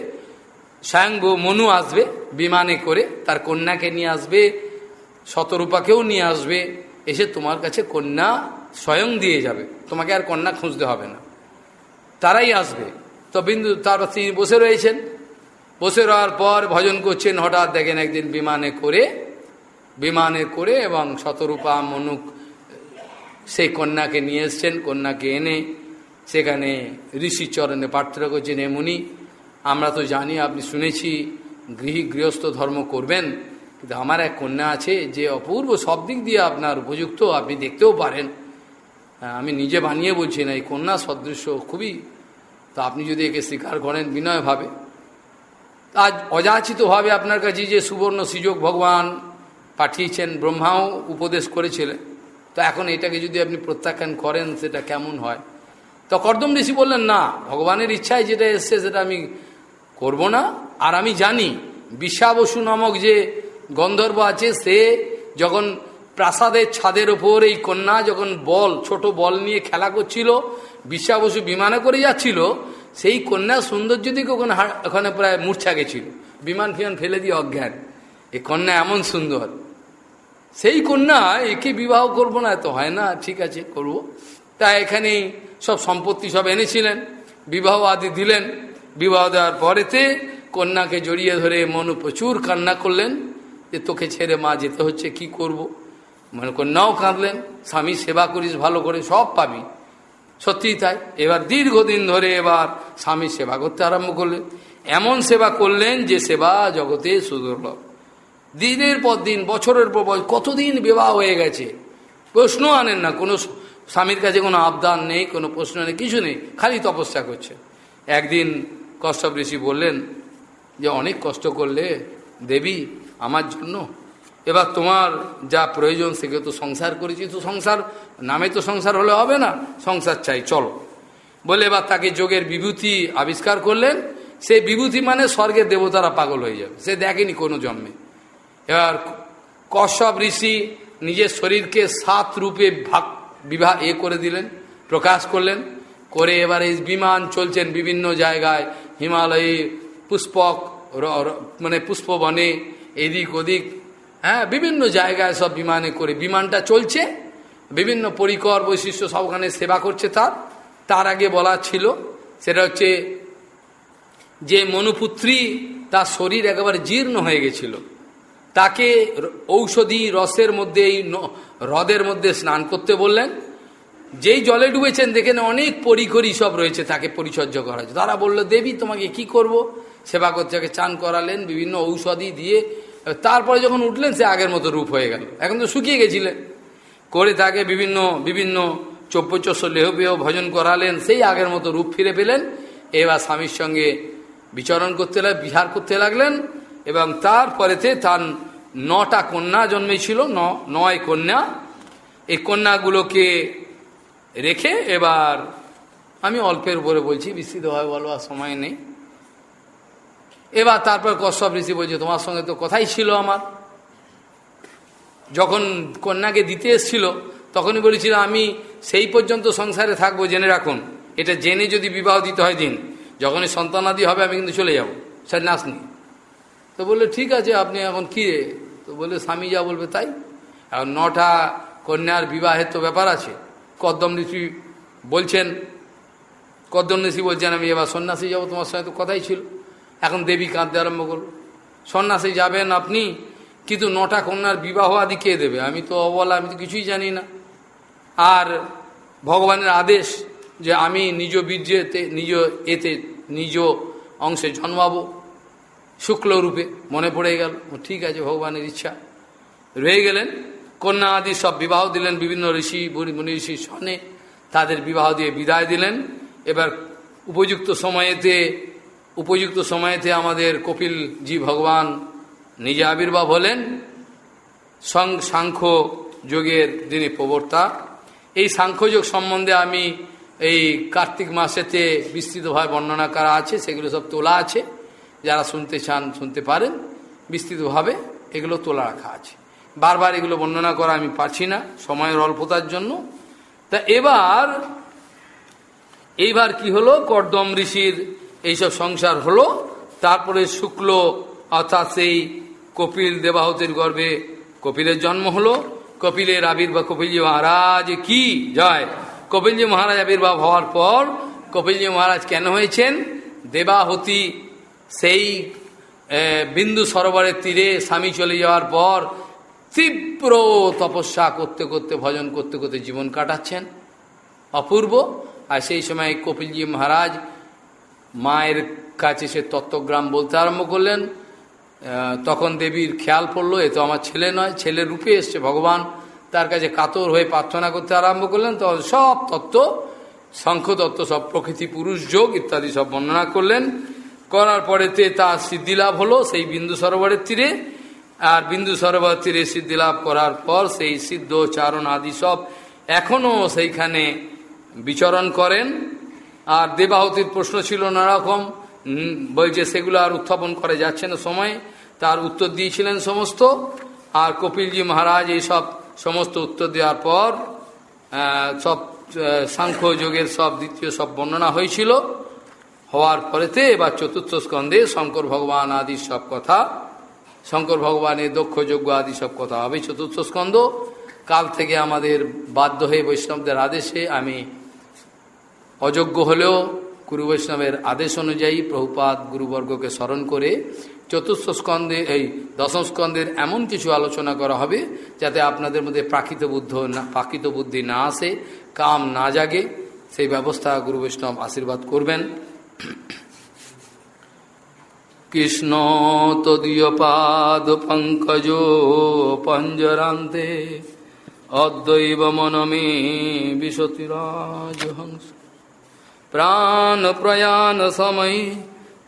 স্বয়ংভূ মনু আসবে, বিমানে করে তার কন্যাকে নিয়ে আসবে, শতরূপাকেও নিয়ে আসবে। এসে তোমার কাছে কন্যা স্বয়ং দিয়ে যাবে। তোমাকে আর কন্যা খুঁজতে হবে না। তারাই আসবে। তো বিন্দু তারপর তিনি বসে রয়েছেন। বসে রওয়ার পর ভজন করছেন, হঠাৎ দেখেন একদিন বিমানে করে বিমানে করে এবং শতরূপা মনুক সেই কন্যাকে নিয়ে এসছেন। কন্যাকে এনে সেখানে ঋষি চরণে প্রার্থনা করছেন এমনি আমরা তো জানি, আপনি শুনেছি, গৃহী গৃহস্থ ধর্ম করবেন, কিন্তু আমার এক কন্যা আছে যে অপূর্ব সব দিক দিয়ে আপনার উপযুক্ত, আপনি দেখতেও পারেন। আমি নিজে বানিয়ে বলছি না, এই কন্যা সদৃশ্য খুবই তো আপনি যদি একে স্বীকার করেন বিনয়ভাবে আজ অযাচিতভাবে আপনার কাছে যে সুবর্ণ সুযোগ ভগবান পাঠিয়েছেন, ব্রহ্মাও উপদেশ করেছিলেন, তো এখন এটাকে যদি আপনি প্রত্যাখ্যান করেন, সেটা কেমন হয়? তো কর্দম ঋষি বললেন, না, ভগবানের ইচ্ছায় যেটা এসছে, সেটা আমি করব না। আর আমি জানি বিশ্বাবসু নামক যে গন্ধর্ব আছে, সে যখন প্রাসাদের ছাদের ওপর এই কন্যা, যখন বল, ছোট বল নিয়ে খেলা করছিল বিশ্বাবসু বিমানে করে যাচ্ছিল, সেই কন্যা সৌন্দর্য দিকে ওখানে ওখানে প্রায় মূর্ছা গেছিল। বিমান ফিমান ফেলে দিয়ে অজ্ঞান। এ কন্যা এমন সুন্দর। সেই কন্যা একে বিবাহ করব না তো হয় না, ঠিক আছে, করব। তা এখানে সব সম্পত্তি সব এনেছিলেন, বিবাহ আদি দিলেন। বিবাহ দেওয়ার পরেতে কন্যাকে জড়িয়ে ধরে মনু প্রচুর কান্না করলেন, যে তোকে ছেড়ে মা যেতে হচ্ছে, কি করব। মানে কন্যাও কাঁদলেন, স্বামী সেবা করিস, ভালো করে সব পাবি। সত্যিই তাই। এবার দীর্ঘদিন ধরে এবার স্বামী সেবা করতে আরম্ভ করলেন। এমন সেবা করলেন যে সেবা জগতে সুদুর্লভ। দিনের পর দিন, বছরের পর বছর, কতদিন বিবাহ হয়ে গেছে? প্রশ্ন আনেন না। কোনো স্বামীর কাছে কোনো আবদান নেই, কোনো প্রশ্ন নেই, কিছু নেই। খালি তপস্যা করছে। একদিন কষ্টপ ঋষি বললেন, যে অনেক কষ্ট করলে দেবী আমার জন্য এবার তোমার যা প্রয়োজন সেকে তো সংসার করেছি, তো সংসার, নামে তো সংসার হলে হবে না, সংসার চাই, চলো। বলে এবার তাকে যোগের বিভূতি আবিষ্কার করলেন, সেই বিভূতি মানে স্বর্গের দেবতারা পাগল হয়ে যাবে, সে দেখেনি কোনো জন্মে। এবার কশ্যপ ঋষি নিজের শরীরকে সাত রূপে ভাগ বিবাহ এ করে দিলেন, প্রকাশ করলেন, করে এবার এই বিমান চলছেন বিভিন্ন জায়গায়, হিমালয়ে পুষ্পক মানে পুষ্পবনে, এদিক ওদিক হ্যাঁ বিভিন্ন জায়গায় সব বিমানে করে, বিমানটা চলছে, বিভিন্ন পরিকর বৈশিষ্ট্য সব ওখানে সেবা করছে তার। তার আগে বলা ছিল, সেটা হচ্ছে যে মনুপুত্রী তার শরীর একেবারে জীর্ণ হয়ে গেছিল। তাকে ঔষধি রসের মধ্যে, এই হ্রদের মধ্যে স্নান করতে বললেন। যেই জলে ডুবেছেন, দেখেন অনেক পরিকরি সব রয়েছে, তাকে পরিচর্যা করা হয়েছে। তারা বলল, দেবী, তোমাকে কি করব? সেবা করতে চান করালেন, বিভিন্ন ঔষধি দিয়ে তারপরে যখন উঠলেন, সে আগের মতো রূপ হয়ে গেল। এখন তো শুকিয়ে গেছিলেন করে তাকে বিভিন্ন বিভিন্ন চব্যচস্য লেহপেহ ভজন করালেন, সেই আগের মতো রূপ ফিরে পেলেন। এবার স্বামীর সঙ্গে বিচরণ করতে বিহার করতে লাগলেন এবং তারপরেতে তার নটা কন্যা জন্মেছিল, ন, নয় কন্যা। এই কন্যাগুলোকে রেখে এবার আমি অল্পের উপরে বলছি বিস্তৃতভাবে বলবার সময় নেই। এবার তারপর কশ্যপ ঋষি বলছে, তোমার সঙ্গে তো কথাই ছিল আমার। যখন কন্যাকে দিতে এসছিল, তখনই বলেছিল, আমি সেই পর্যন্ত সংসারে থাকব, জেনে রাখুন। এটা জেনে যদি বিবাহ দিতে হয় দিন, যখনই সন্তানাদি হবে, আমি কিন্তু চলে যাব। সন্ন্যাস নিয়ে। তো বলল, ঠিক আছে, আপনি এখন কী তো বলে স্বামী যা বলবে তাই। এখন নটা কন্যার বিবাহের তো ব্যাপার আছে। কদ্দম ঋষি বলছেন, কদ্দম ঋষি বলছেন, আমি এবার সন্ন্যাসী যাব, তোমার সঙ্গে তো কথাই ছিল। এখন দেবী কাঁদতে আরম্ভ করল। সন্ন্যাসী যাবেন আপনি, কিন্তু নটা কন্যার বিবাহ আদি কে দেবে? আমি তো অবলা, আমি তো কিছুই জানি না। আর ভগবানের আদেশ যে আমি নিজ বীর্যেতে নিজ এতে, নিজ অংশে জন্মাবো। শুক্লরূপে মনে পড়ে গেল ঠিক আছে, ভগবানের ইচ্ছা। রয়ে গেলেন, কন্যা আদি সব বিবাহ দিলেন, বিভিন্ন ঋষি, মুনি ঋষির সনে তাদের বিবাহ দিয়ে বিদায় দিলেন। এবার উপযুক্ত সময়েতে উপযুক্ত সময়েতে আমাদের কপিল জি ভগবান নিজে আবির্ভাব হলেন। সং সাংখ্য যোগের যিনি প্রবর্তা, এই সাংখ্যযোগ সম্বন্ধে আমি এই কার্তিক মাসেতে বিস্তৃতভাবে বর্ণনা করা আছে, সেগুলো সব তোলা আছে। যারা শুনতে চান, শুনতে পারেন। বিস্তৃতভাবে এগুলো তোলা রাখা আছে। বারবার এগুলো বর্ণনা করা আমি পারছি না, সময়ের অল্পতার জন্য। তা এবার, এইবার কি হলো? কর্দম ঋষির এইসব সংসার হলো। তারপরে শুক্ল, অর্থাৎ সেই কপিল দেবাহতের গর্ভে কপিলের জন্ম হলো। কপিলের আবির্ভাব কপিলজি মহারাজ কি? জয়। কপিলজি মহারাজ আবির্ভাব হওয়ার পর কপিলজি মহারাজ কেন হয়েছেন? দেবাহতি সেই বিন্দু সরোবরের তীরে স্বামী চলে যাওয়ার পর তীব্র তপস্যা করতে করতে, ভজন করতে করতে জীবন কাটাচ্ছেন। অপূর্ব। আর সেই সময় কপিলজি মহারাজ মায়ের কাছে সে তত্ত্বগ্রাম বলতে আরম্ভ করলেন তখন দেবীর খেয়াল পড়ল, এ তো আমার ছেলে নয়, ছেলে রূপে এসছে, ভগবান তার কাছে কাতর হয়ে প্রার্থনা করতে আরম্ভ করলেন তখন সব তত্ত্ব শঙ্খতত্ত্ব সব প্রকৃতি, পুরুষ, যোগ ইত্যাদি সব বর্ণনা করলেন, করার পরেতে তার সিদ্ধিলাভ হলো, সেই বিন্দু সরোবরের তীরে, আর বিন্দু সরোবর তীরে সিদ্ধিলাভ করার পর সেই সিদ্ধ, চারণ আদি সব এখনও সেইখানে বিচরণ করেন আর দেবাহতির প্রশ্ন ছিল নানারকম। বলছে সেগুলো আর উত্থাপন করে যাচ্ছে না সময়। তার উত্তর দিয়েছিলেন সমস্ত। আর কপিলজি মহারাজ এইসব সমস্ত উত্তর দেওয়ার পর সব সাংখ্য যোগের সব দ্বিতীয় সব বর্ণনা হয়েছিল। হওয়ার পরেতে এবার চতুর্থ স্কন্ধে শঙ্কর ভগবান আদি সব কথা, শঙ্কর ভগবানের দক্ষ যোগ্য আদি সব কথা হবে চতুর্থ স্কন্ধ। কাল থেকে আমাদের বাধ্য হয়ে বৈষ্ণবদের আদেশে আমি অযোগ্য হলেও গুরু বৈষ্ণবের আদেশ অনুযায়ী প্রভুপাত গুরুবর্গকে স্মরণ করে চতুর্থ স্কন্ধে, এই দশম স্কন্ধের এমন কিছু আলোচনা করা হবে যাতে আপনাদের মধ্যে প্রাকৃত বুদ্ধ না, প্রাকৃত বুদ্ধি না আসে, কাম না জাগে, সেই ব্যবস্থা গুরু বৈষ্ণব আশীর্বাদ করবেন। কৃষ্ণ তদীয় পাদ পঙ্কজ পঞ্জরান্তে অদ্বৈব মনমে বিশতিরাজ হংস। প্রাণ প্রয়াণ সময়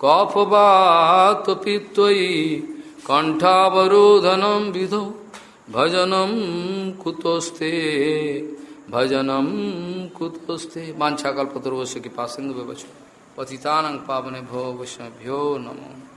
কফবাত পিত্তয়ী কণ্ঠাবরোধনম বিধ ভজনম কুতস্তে ভজনম কুতস্তে বাঞ্ছাকল্পতর্বশ্য কৃপা সিন্ধু ব্যবচ পতিতানং পাবনে ভো বৈষ্ণভ্যো নমঃ।